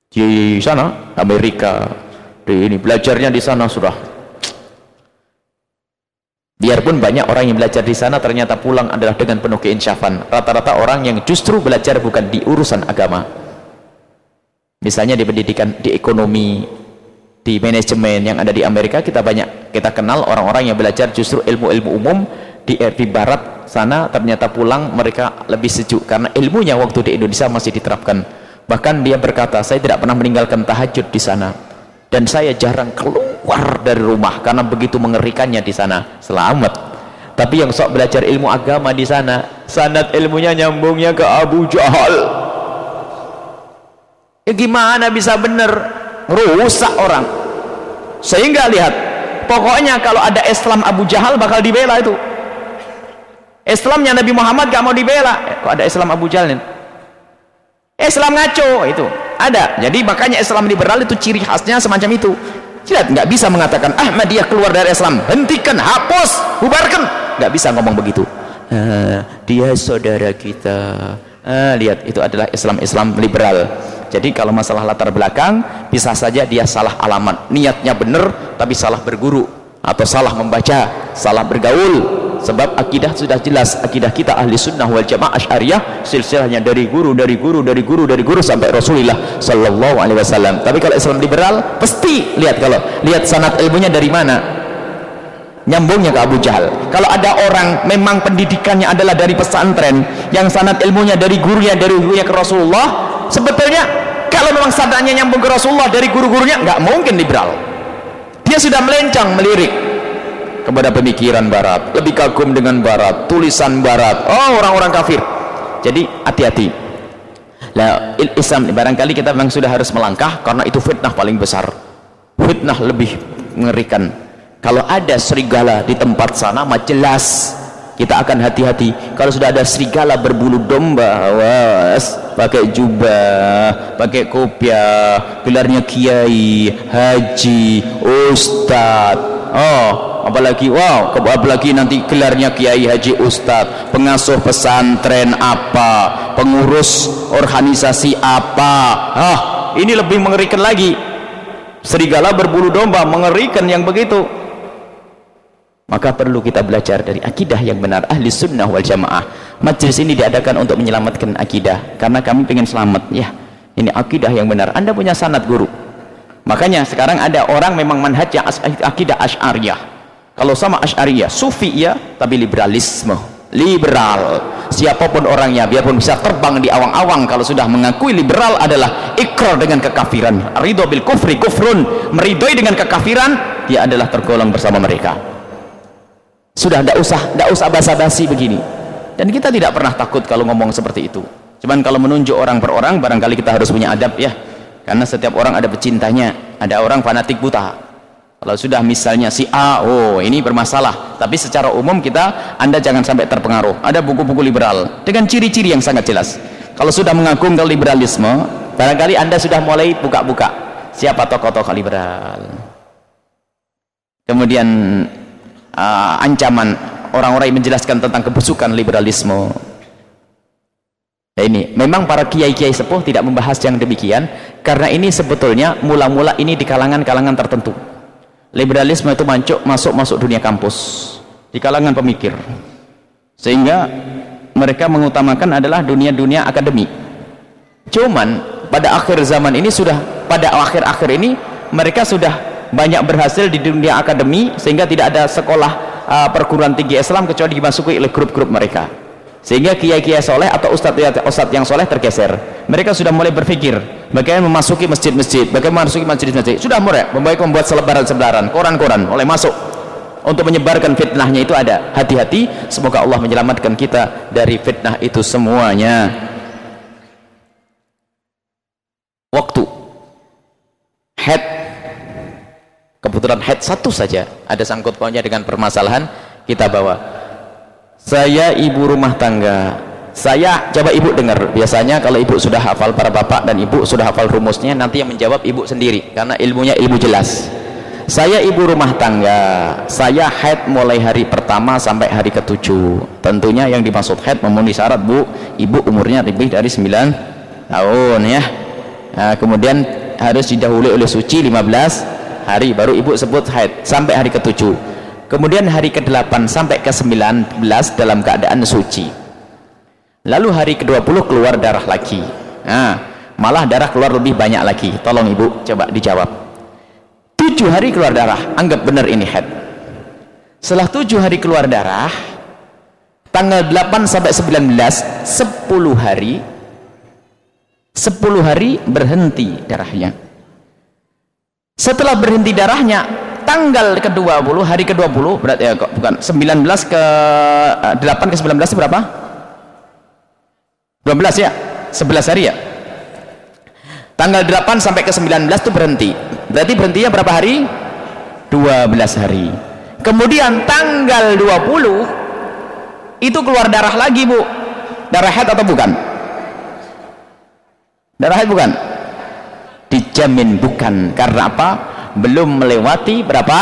di sana Amerika. Di ini belajarnya di sana sudah. Biarpun banyak orang yang belajar di sana ternyata pulang adalah dengan penuh keinsyafan. Rata-rata orang yang justru belajar bukan di urusan agama. Misalnya di pendidikan di ekonomi di manajemen yang ada di Amerika kita banyak kita kenal orang-orang yang belajar justru ilmu-ilmu umum di, di barat sana ternyata pulang mereka lebih sejuk karena ilmunya waktu di Indonesia masih diterapkan bahkan dia berkata saya tidak pernah meninggalkan tahajud di sana. Dan saya jarang keluar dari rumah karena begitu mengerikannya di sana. Selamat. Tapi yang sok belajar ilmu agama di sana sanad ilmunya nyambungnya ke Abu Jahal. Ya gimana bisa benar? Rusak orang. Sehingga lihat. Pokoknya kalau ada Islam Abu Jahal bakal dibela itu. Islamnya Nabi Muhammad gak mau dibela. Eh, kok ada Islam Abu Jahal nih Islam ngaco itu. Ada. Jadi makanya Islam liberal itu ciri khasnya semacam itu. Tidak nggak bisa mengatakan Ahmadiyah keluar dari Islam. Hentikan hapus bubarkan. Nggak bisa ngomong begitu. Ah, dia saudara kita. Ah, lihat itu adalah Islam Islam liberal. Jadi kalau masalah latar belakang bisa saja dia salah alamat. Niatnya benar tapi salah berguru atau salah membaca salah bergaul sebab akidah sudah jelas akidah kita ahli sunnah wal jamaah asyariyah silsilahnya dari guru dari guru dari guru dari guru sampai Rasulullah sallallahu alaihi wasallam. Tapi kalau Islam liberal pasti lihat kalau lihat sanat ilmunya dari mana? Nyambungnya ke Abu Jahal. Kalau ada orang memang pendidikannya adalah dari pesantren yang sanat ilmunya dari gurunya dari gurunya ke Rasulullah sebetulnya kalau memang sanatnya nyambung ke Rasulullah dari guru-gurunya nggak mungkin liberal. Dia sudah melencang melirik kepada pemikiran barat lebih kagum dengan barat tulisan barat. Oh orang-orang kafir. Jadi hati-hati. Lah Islam barangkali kita memang sudah harus melangkah karena itu fitnah paling besar. Fitnah lebih mengerikan. Kalau ada serigala di tempat sana mah jelas kita akan hati-hati. Kalau sudah ada serigala berbulu domba awas pakai jubah pakai kopiah gelarnya kiai haji ustadz oh apalagi wow apalagi nanti gelarnya kiai haji ustad pengasuh pesantren apa pengurus organisasi apa. Ah ini lebih mengerikan lagi. Serigala berbulu domba mengerikan yang begitu. Maka perlu kita belajar dari akidah yang benar ahli sunnah wal jamaah. Majlis ini diadakan untuk menyelamatkan akidah karena kami ingin selamat ya. Ini akidah yang benar. Anda punya sanat guru makanya sekarang ada orang memang manhaj yang akidah asyariyah. Kalau sama Asy'ariyah sufi ya tapi liberalisme. Liberal. Siapa pun orangnya biarpun bisa terbang di awang-awang kalau sudah mengakui liberal adalah ikrar dengan kekafiran. Ridho bil kufri kufrun. Meridhoi dengan kekafiran dia adalah tergolong bersama mereka. Sudah tidak usah tidak usah basa-basi begini. Dan kita tidak pernah takut kalau ngomong seperti itu. Cuman kalau menunjuk orang per orang barangkali kita harus punya adab ya karena setiap orang ada pecintanya ada orang fanatik buta kalau sudah misalnya si A, oh ini bermasalah. Tapi secara umum kita, Anda jangan sampai terpengaruh. Ada buku-buku liberal dengan ciri-ciri yang sangat jelas. Kalau sudah mengagungkan liberalisme, barangkali Anda sudah mulai buka-buka. Siapa tokoh-tokoh liberal? Kemudian uh, ancaman orang-orang yang menjelaskan tentang kebusukan liberalisme. Ya ini, memang para kiai-kiai sepuh tidak membahas yang demikian karena ini sebetulnya mula-mula ini di kalangan-kalangan tertentu. Liberalisme itu masuk masuk masuk dunia kampus di kalangan pemikir. Sehingga mereka mengutamakan adalah dunia-dunia akademik. Cuman pada akhir zaman ini sudah pada akhir-akhir ini mereka sudah banyak berhasil di dunia akademi sehingga tidak ada sekolah uh, perguruan tinggi Islam kecuali dimasuki oleh grup-grup mereka sehingga kiai-kiai soleh atau ustadz-ustadz yang soleh tergeser. Mereka sudah mulai berpikir bagaimana memasuki masjid-masjid bagaimana memasuki masjid-masjid. Sudah mulai membaik membuat selebaran-selebaran koran-koran mulai masuk. Untuk menyebarkan fitnahnya itu ada. Hati-hati semoga Allah menyelamatkan kita dari fitnah itu semuanya. Waktu. Head. Kebetulan head satu saja. Ada sangkut pautnya dengan permasalahan kita bawa saya ibu rumah tangga. Saya coba ibu dengar. Biasanya kalau ibu sudah hafal para bapak dan ibu sudah hafal rumusnya nanti yang menjawab ibu sendiri. Karena ilmunya ilmu jelas. Saya ibu rumah tangga. Saya head mulai hari pertama sampai hari ketujuh. Tentunya yang dimaksud head memenuhi syarat bu. Ibu umurnya lebih dari 9 tahun ya. Nah, kemudian harus didahului oleh suci 15 hari baru ibu sebut haid sampai hari ketujuh kemudian hari ke-8 sampai ke-19 dalam keadaan suci. Lalu hari ke-20 keluar darah lagi. Nah, malah darah keluar lebih banyak lagi. Tolong ibu coba dijawab. 7 hari keluar darah anggap benar ini head. Setelah 7 hari keluar darah tanggal 8 sampai 19 10 hari 10 hari berhenti darahnya. Setelah berhenti darahnya tanggal ke-20 hari ke-20 berarti ya kok bukan 19 ke 8 eh, ke 19 itu berapa? 12 ya? 11 hari ya? Tanggal 8 sampai ke 19 itu berhenti. Berarti berhentinya berapa hari? 12 hari. Kemudian tanggal 20 itu keluar darah lagi bu. Darah head atau bukan? Darah head bukan? Dijamin bukan. Karena apa belum melewati berapa?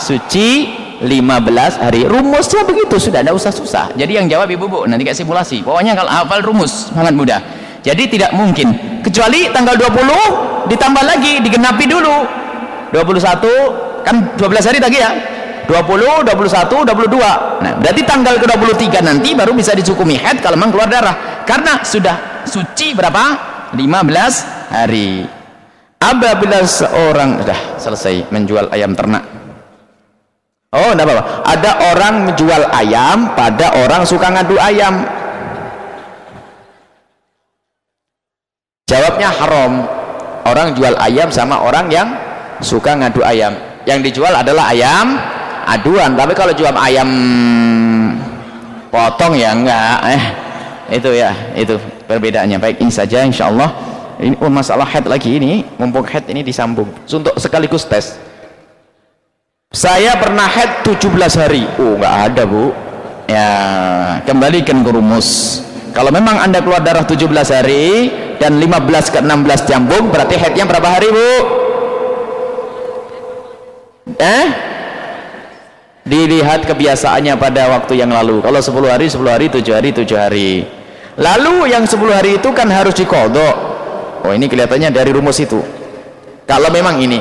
Suci 15 hari. Rumusnya begitu sudah tidak usah susah jadi yang jawab ibu bu nanti kayak simulasi. Pokoknya kalau hafal rumus sangat mudah. Jadi tidak mungkin. Kecuali tanggal 20 ditambah lagi digenapi dulu. 21 kan 12 hari tadi ya. 20, 21, 22 nah berarti tanggal ke 23 nanti baru bisa dicukumi head kalau memang keluar darah. Karena sudah suci berapa? 15 hari apabila seorang sudah selesai menjual ayam ternak. Oh tidak apa-apa. Ada orang menjual ayam pada orang suka ngadu ayam. Jawabnya haram. Orang jual ayam sama orang yang suka ngadu ayam. Yang dijual adalah ayam aduan. Tapi kalau jual ayam potong ya enggak eh. Itu ya itu perbedaannya. Baik ini saja insyaallah ini oh, masalah head lagi ini mumpung head ini disambung. Untuk sekaligus tes. Saya pernah head 17 hari. Oh nggak ada bu. Ya kembalikan ke rumus. Kalau memang anda keluar darah 17 hari dan 15 ke 16 jambung berarti headnya berapa hari bu? Eh? Dilihat kebiasaannya pada waktu yang lalu. Kalau 10 hari 10 hari 7 hari 7 hari. Lalu yang 10 hari itu kan harus dikodok oh ini kelihatannya dari rumus itu. Kalau memang ini.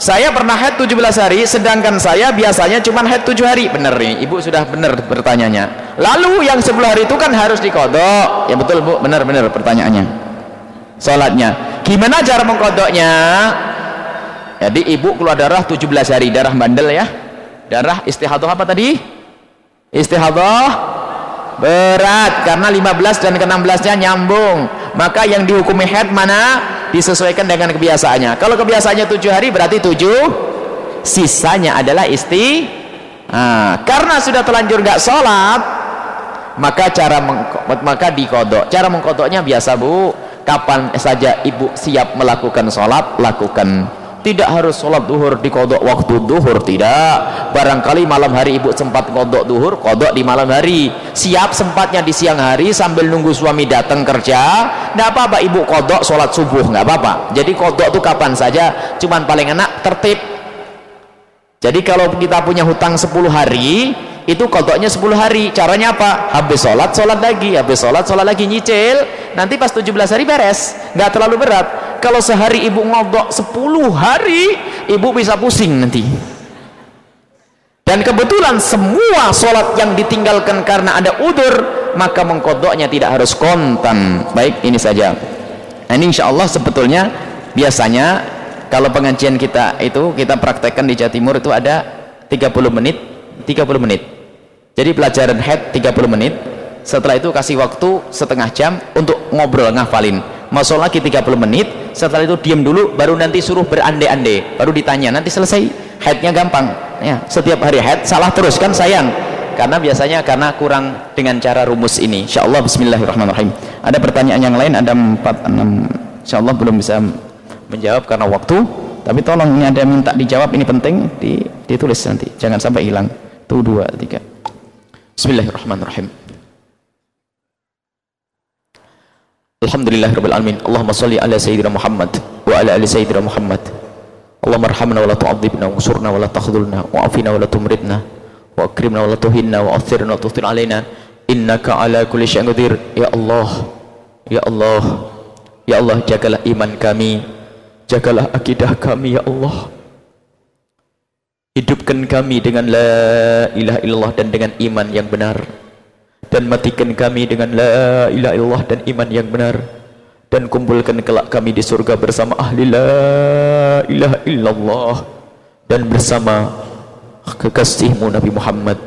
Saya pernah head 17 hari sedangkan saya biasanya cuma head 7 hari. Benar nih ibu sudah benar bertanyanya. Lalu yang 10 hari itu kan harus dikodok. Ya betul bu. Benar-benar pertanyaannya. Sholatnya gimana cara mengkodoknya? Jadi ibu keluar darah 17 hari. Darah bandel ya. Darah istihadah apa tadi? Istihadah berat karena 15 dan ke-16 nya nyambung. Maka yang dihukumi head mana? Disesuaikan dengan kebiasaannya. Kalau kebiasaannya 7 hari berarti 7 sisanya adalah isti nah, karena sudah telanjur gak sholat maka cara maka dikodok. Cara mengkodoknya biasa bu. Kapan saja ibu siap melakukan sholat lakukan tidak harus sholat duhur di kodok waktu duhur tidak. Barangkali malam hari ibu sempat kodok duhur kodok di malam hari. Siap sempatnya di siang hari sambil nunggu suami datang kerja. Tidak apa-apa ibu kodok sholat subuh nggak apa-apa. Jadi kodok itu kapan saja cuman paling enak tertib. Jadi kalau kita punya hutang 10 hari itu kodoknya 10 hari. Caranya apa? habis sholat, sholat lagi. Habis sholat, sholat lagi nyicil. Nanti pas 17 hari beres. Nggak terlalu berat kalau sehari ibu ngodok 10 hari ibu bisa pusing nanti. Dan kebetulan semua sholat yang ditinggalkan karena ada udur maka mengkodoknya tidak harus kontan. Baik ini saja. Nah, ini insya Allah sebetulnya biasanya kalau pengajian kita itu kita praktekkan di Jawa Timur itu ada 30 menit 30 menit. Jadi pelajaran head 30 menit. Setelah itu kasih waktu setengah jam untuk ngobrol ngafalin masuk lagi 30 menit setelah itu diam dulu baru nanti suruh berande-ande baru ditanya nanti selesai. Headnya gampang ya. Setiap hari head salah terus kan sayang. Karena biasanya karena kurang dengan cara rumus ini. Insyaallah bismillahirrahmanirrahim. Ada pertanyaan yang lain? Ada 4 6 insyaallah belum bisa menjawab karena waktu. Tapi tolong ini ada minta dijawab ini penting ditulis nanti. Jangan sampai hilang. Satu dua tiga. Bismillahirrahmanirrahim Alhamdulillahirrahmanirrahim Allahumma salli ala Sayyidina Muhammad wa ala ali Sayyidina Muhammad. Allahumma arhamna wa la tu'adzibna wa surna wa la takhdhulna wa afina wa la tumridna wa akrimna wa la tuhinna wa athirna wa tuhtir alaina innaka ala kulli syai'in qadir. Ya Allah ya Allah ya Allah jagalah iman kami. Jagalah akidah kami ya Allah. Hidupkan kami dengan la ilaha illallah dan dengan iman yang benar dan matikan kami dengan la ilaha illallah dan iman yang benar. Dan kumpulkan kelak kami di surga bersama ahli la ilaha illallah. Dan bersama kekasihmu Nabi Muhammad.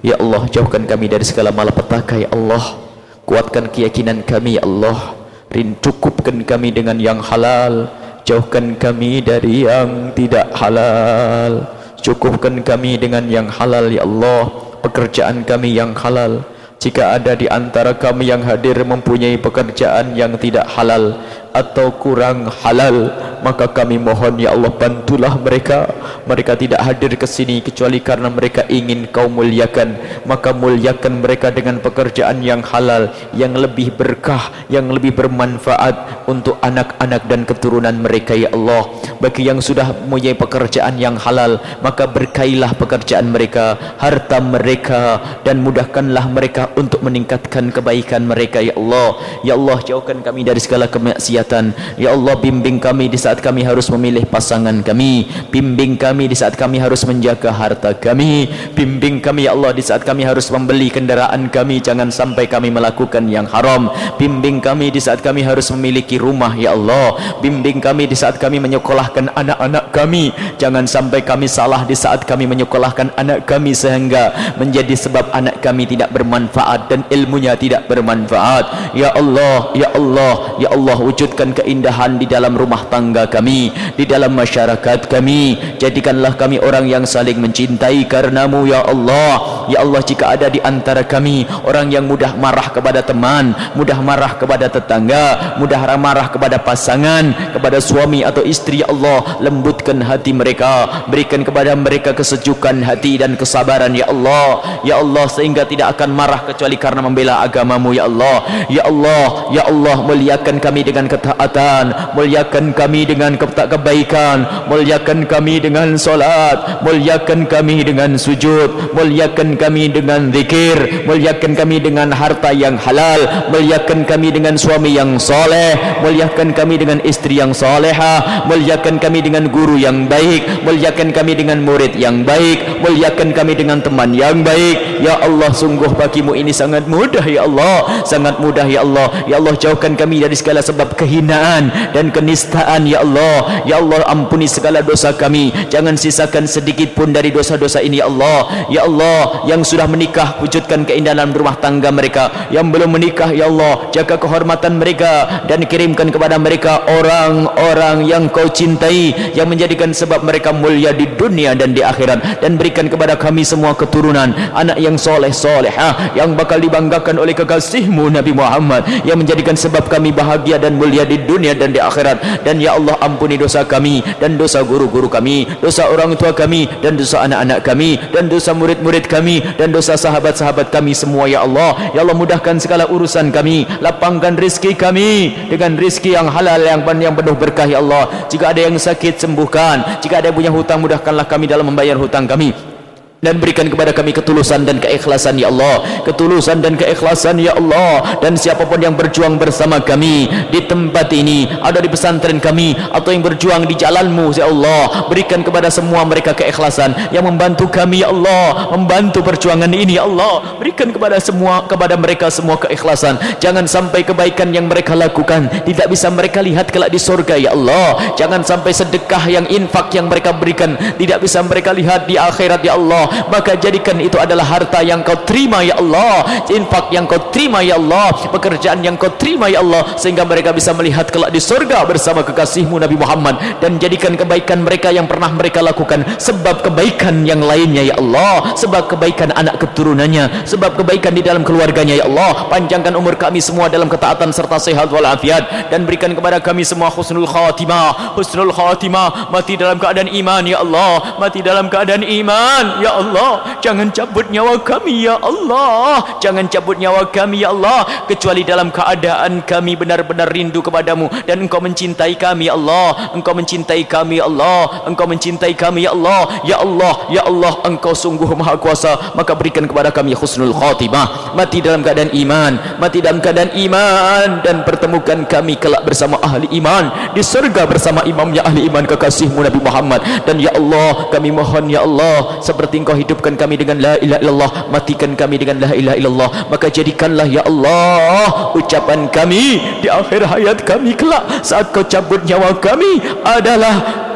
Ya Allah jauhkan kami dari segala malapetaka ya Allah. Kuatkan keyakinan kami ya Allah. Rin cukupkan kami dengan yang halal. Jauhkan kami dari yang tidak halal. Cukupkan kami dengan yang halal ya Allah. Pekerjaan kami yang halal jika ada di antara kami yang hadir mempunyai pekerjaan yang tidak halal atau kurang halal maka kami mohon ya Allah bantulah mereka. Mereka tidak hadir ke sini kecuali karena mereka ingin kau muliakan. Maka muliakan mereka dengan pekerjaan yang halal yang lebih berkah yang lebih bermanfaat untuk anak-anak dan keturunan mereka ya Allah. Bagi yang sudah mempunyai pekerjaan yang halal maka berkailah pekerjaan mereka harta mereka dan mudahkanlah mereka untuk meningkatkan kebaikan mereka ya Allah. Ya Allah jauhkan kami dari segala kemaksiatan. Ya Allah bimbing kami di saat kami harus memilih pasangan kami. Bimbing kami di saat kami harus menjaga harta kami. Bimbing kami Ya Allah di saat kami harus membeli kendaraan kami. Jangan sampai kami melakukan yang haram. Bimbing kami di saat kami harus memiliki rumah Ya Allah. Bimbing kami di saat kami menyekolahkan anak-anak kami. Jangan sampai kami salah di saat kami menyekolahkan anak kami sehingga menjadi sebab anak kami tidak bermanfaat dan ilmunya tidak bermanfaat. Ya Allah Ya Allah Ya Allah wujud wujudkan keindahan di dalam rumah tangga kami di dalam masyarakat kami. Jadikanlah kami orang yang saling mencintai karenamu ya Allah. Ya Allah jika ada di antara kami orang yang mudah marah kepada teman mudah marah kepada tetangga mudah marah kepada pasangan kepada suami atau istri ya Allah lembutkan hati mereka. Berikan kepada mereka kesejukan hati dan kesabaran ya Allah. Ya Allah sehingga tidak akan marah kecuali karena membela agamamu ya Allah. Ya Allah ya Allah muliakan kami dengan ketaatan. Muliakan kami dengan kebaikan. Muliakan kami dengan solat. Muliakan kami dengan sujud. Muliakan kami dengan zikir. Muliakan kami dengan harta yang halal. Muliakan kami dengan suami yang soleh. Muliakan kami dengan istri yang soleha. Muliakan kami dengan guru yang baik. Muliakan kami dengan murid yang baik. Muliakan kami dengan teman yang baik. Ya Allah sungguh bagimu ini sangat mudah ya Allah. Sangat mudah ya Allah. Ya Allah jauhkan kami dari segala sebab kehinaan dan kenistaan ya ya Allah ya Allah ampuni segala dosa kami. Jangan sisakan sedikit pun dari dosa-dosa ini ya Allah. Ya Allah yang sudah menikah wujudkan keindahan rumah tangga mereka. Yang belum menikah ya Allah jaga kehormatan mereka dan kirimkan kepada mereka orang-orang yang kau cintai yang menjadikan sebab mereka mulia di dunia dan di akhirat. Dan berikan kepada kami semua keturunan. Anak yang soleh solehah yang bakal dibanggakan oleh kekasihmu Nabi Muhammad. Yang menjadikan sebab kami bahagia dan mulia di dunia dan di akhirat. Dan ya Allah ampuni dosa kami dan dosa guru-guru kami dosa orang tua kami dan dosa anak-anak kami dan dosa murid-murid kami dan dosa sahabat-sahabat kami semua ya Allah. Ya Allah mudahkan segala urusan kami. Lapangkan rizki kami dengan rizki yang halal yang yang penuh berkah ya Allah. Jika ada yang sakit sembuhkan. Jika ada yang punya hutang mudahkanlah kami dalam membayar hutang kami dan berikan kepada kami ketulusan dan keikhlasan ya Allah. Ketulusan dan keikhlasan ya Allah. Dan siapapun yang berjuang bersama kami di tempat ini ada di pesantren kami atau yang berjuang di jalanmu ya Allah berikan kepada semua mereka keikhlasan yang membantu kami ya Allah. Membantu perjuangan ini ya Allah. Berikan kepada semua kepada mereka semua keikhlasan. Jangan sampai kebaikan yang mereka lakukan tidak bisa mereka lihat kelak di surga ya Allah. Jangan sampai sedekah yang infak yang mereka berikan tidak bisa mereka lihat di akhirat ya Allah maka jadikan itu adalah harta yang kau terima ya Allah. Infak yang kau terima ya Allah. Pekerjaan yang kau terima ya Allah. Sehingga mereka bisa melihat kelak di surga bersama kekasihmu Nabi Muhammad. Dan jadikan kebaikan mereka yang pernah mereka lakukan sebab kebaikan yang lainnya ya Allah. Sebab kebaikan anak keturunannya. Sebab kebaikan di dalam keluarganya ya Allah. Panjangkan umur kami semua dalam ketaatan serta sehat walafiat. Dan berikan kepada kami semua husnul khatimah. Husnul khatimah. Mati dalam keadaan iman ya Allah. Mati dalam keadaan iman Allah jangan cabut nyawa kami ya Allah. Jangan cabut nyawa kami ya Allah. Kecuali dalam keadaan kami benar-benar rindu kepadamu dan engkau mencintai kami ya Allah. Engkau mencintai kami ya Allah. Engkau mencintai kami ya Allah. Ya Allah ya Allah engkau sungguh maha kuasa. Maka berikan kepada kami husnul khatimah. Mati dalam keadaan iman mati dalam keadaan iman. Dan pertemukan kami kelak bersama ahli iman. Di surga bersama imamnya ahli iman kekasihmu Nabi Muhammad. Dan ya Allah kami mohon ya Allah seperti engkau hidupkan kami dengan la ilaha illallah matikan kami dengan la ilaha illallah. Maka jadikanlah ya Allah ucapan kami di akhir hayat kami kelak. Saat kau cabut nyawa kami adalah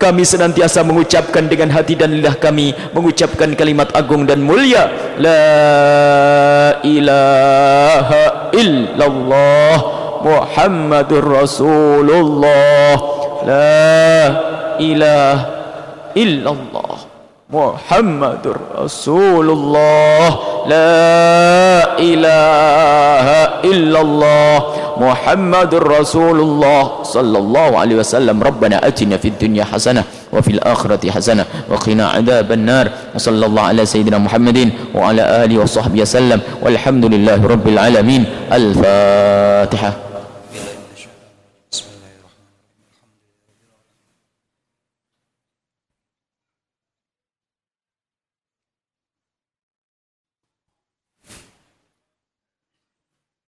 kami senantiasa mengucapkan dengan hati dan lidah kami mengucapkan kalimat agung dan mulia. La ilaha illallah Muhammadur Rasulullah. La ilaha illallah محمد رسول الله لا إله إلا الله محمد رسول الله صلى الله عليه وسلم. ربنا أتنا في الدنيا حسنة وفي الآخرة حسنة وقنا عذاب النار. وصلى الله على سيدنا محمد وعلى آله وصحبه وسلم. والحمد لله رب العالمين. الفاتحة.